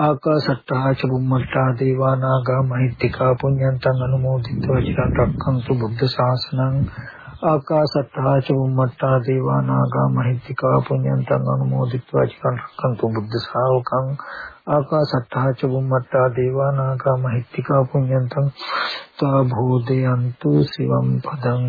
ආකාසට්ටා චුම්මට්ටා දේවා නාග මහිත්‍තිකා පුඤ්ඤන්තං අනුමෝදිතවා චිරන් රක්ඛන්තු බුද්ධ ශාසනං. ආකාසට්ටා චුම්මට්ටා දේවා නාග මහිත්‍තිකා පුඤ්ඤන්තං අනුමෝදිතවා චිරන් රක්ඛන්තු බුද්ධ ශාවකං. ආකාසත්තා ච බුම්මත්තා දේවා නාග මහිත්‍තිකා පුඤ්ඤන්තං තා භූදයන්තු සිවම් පදං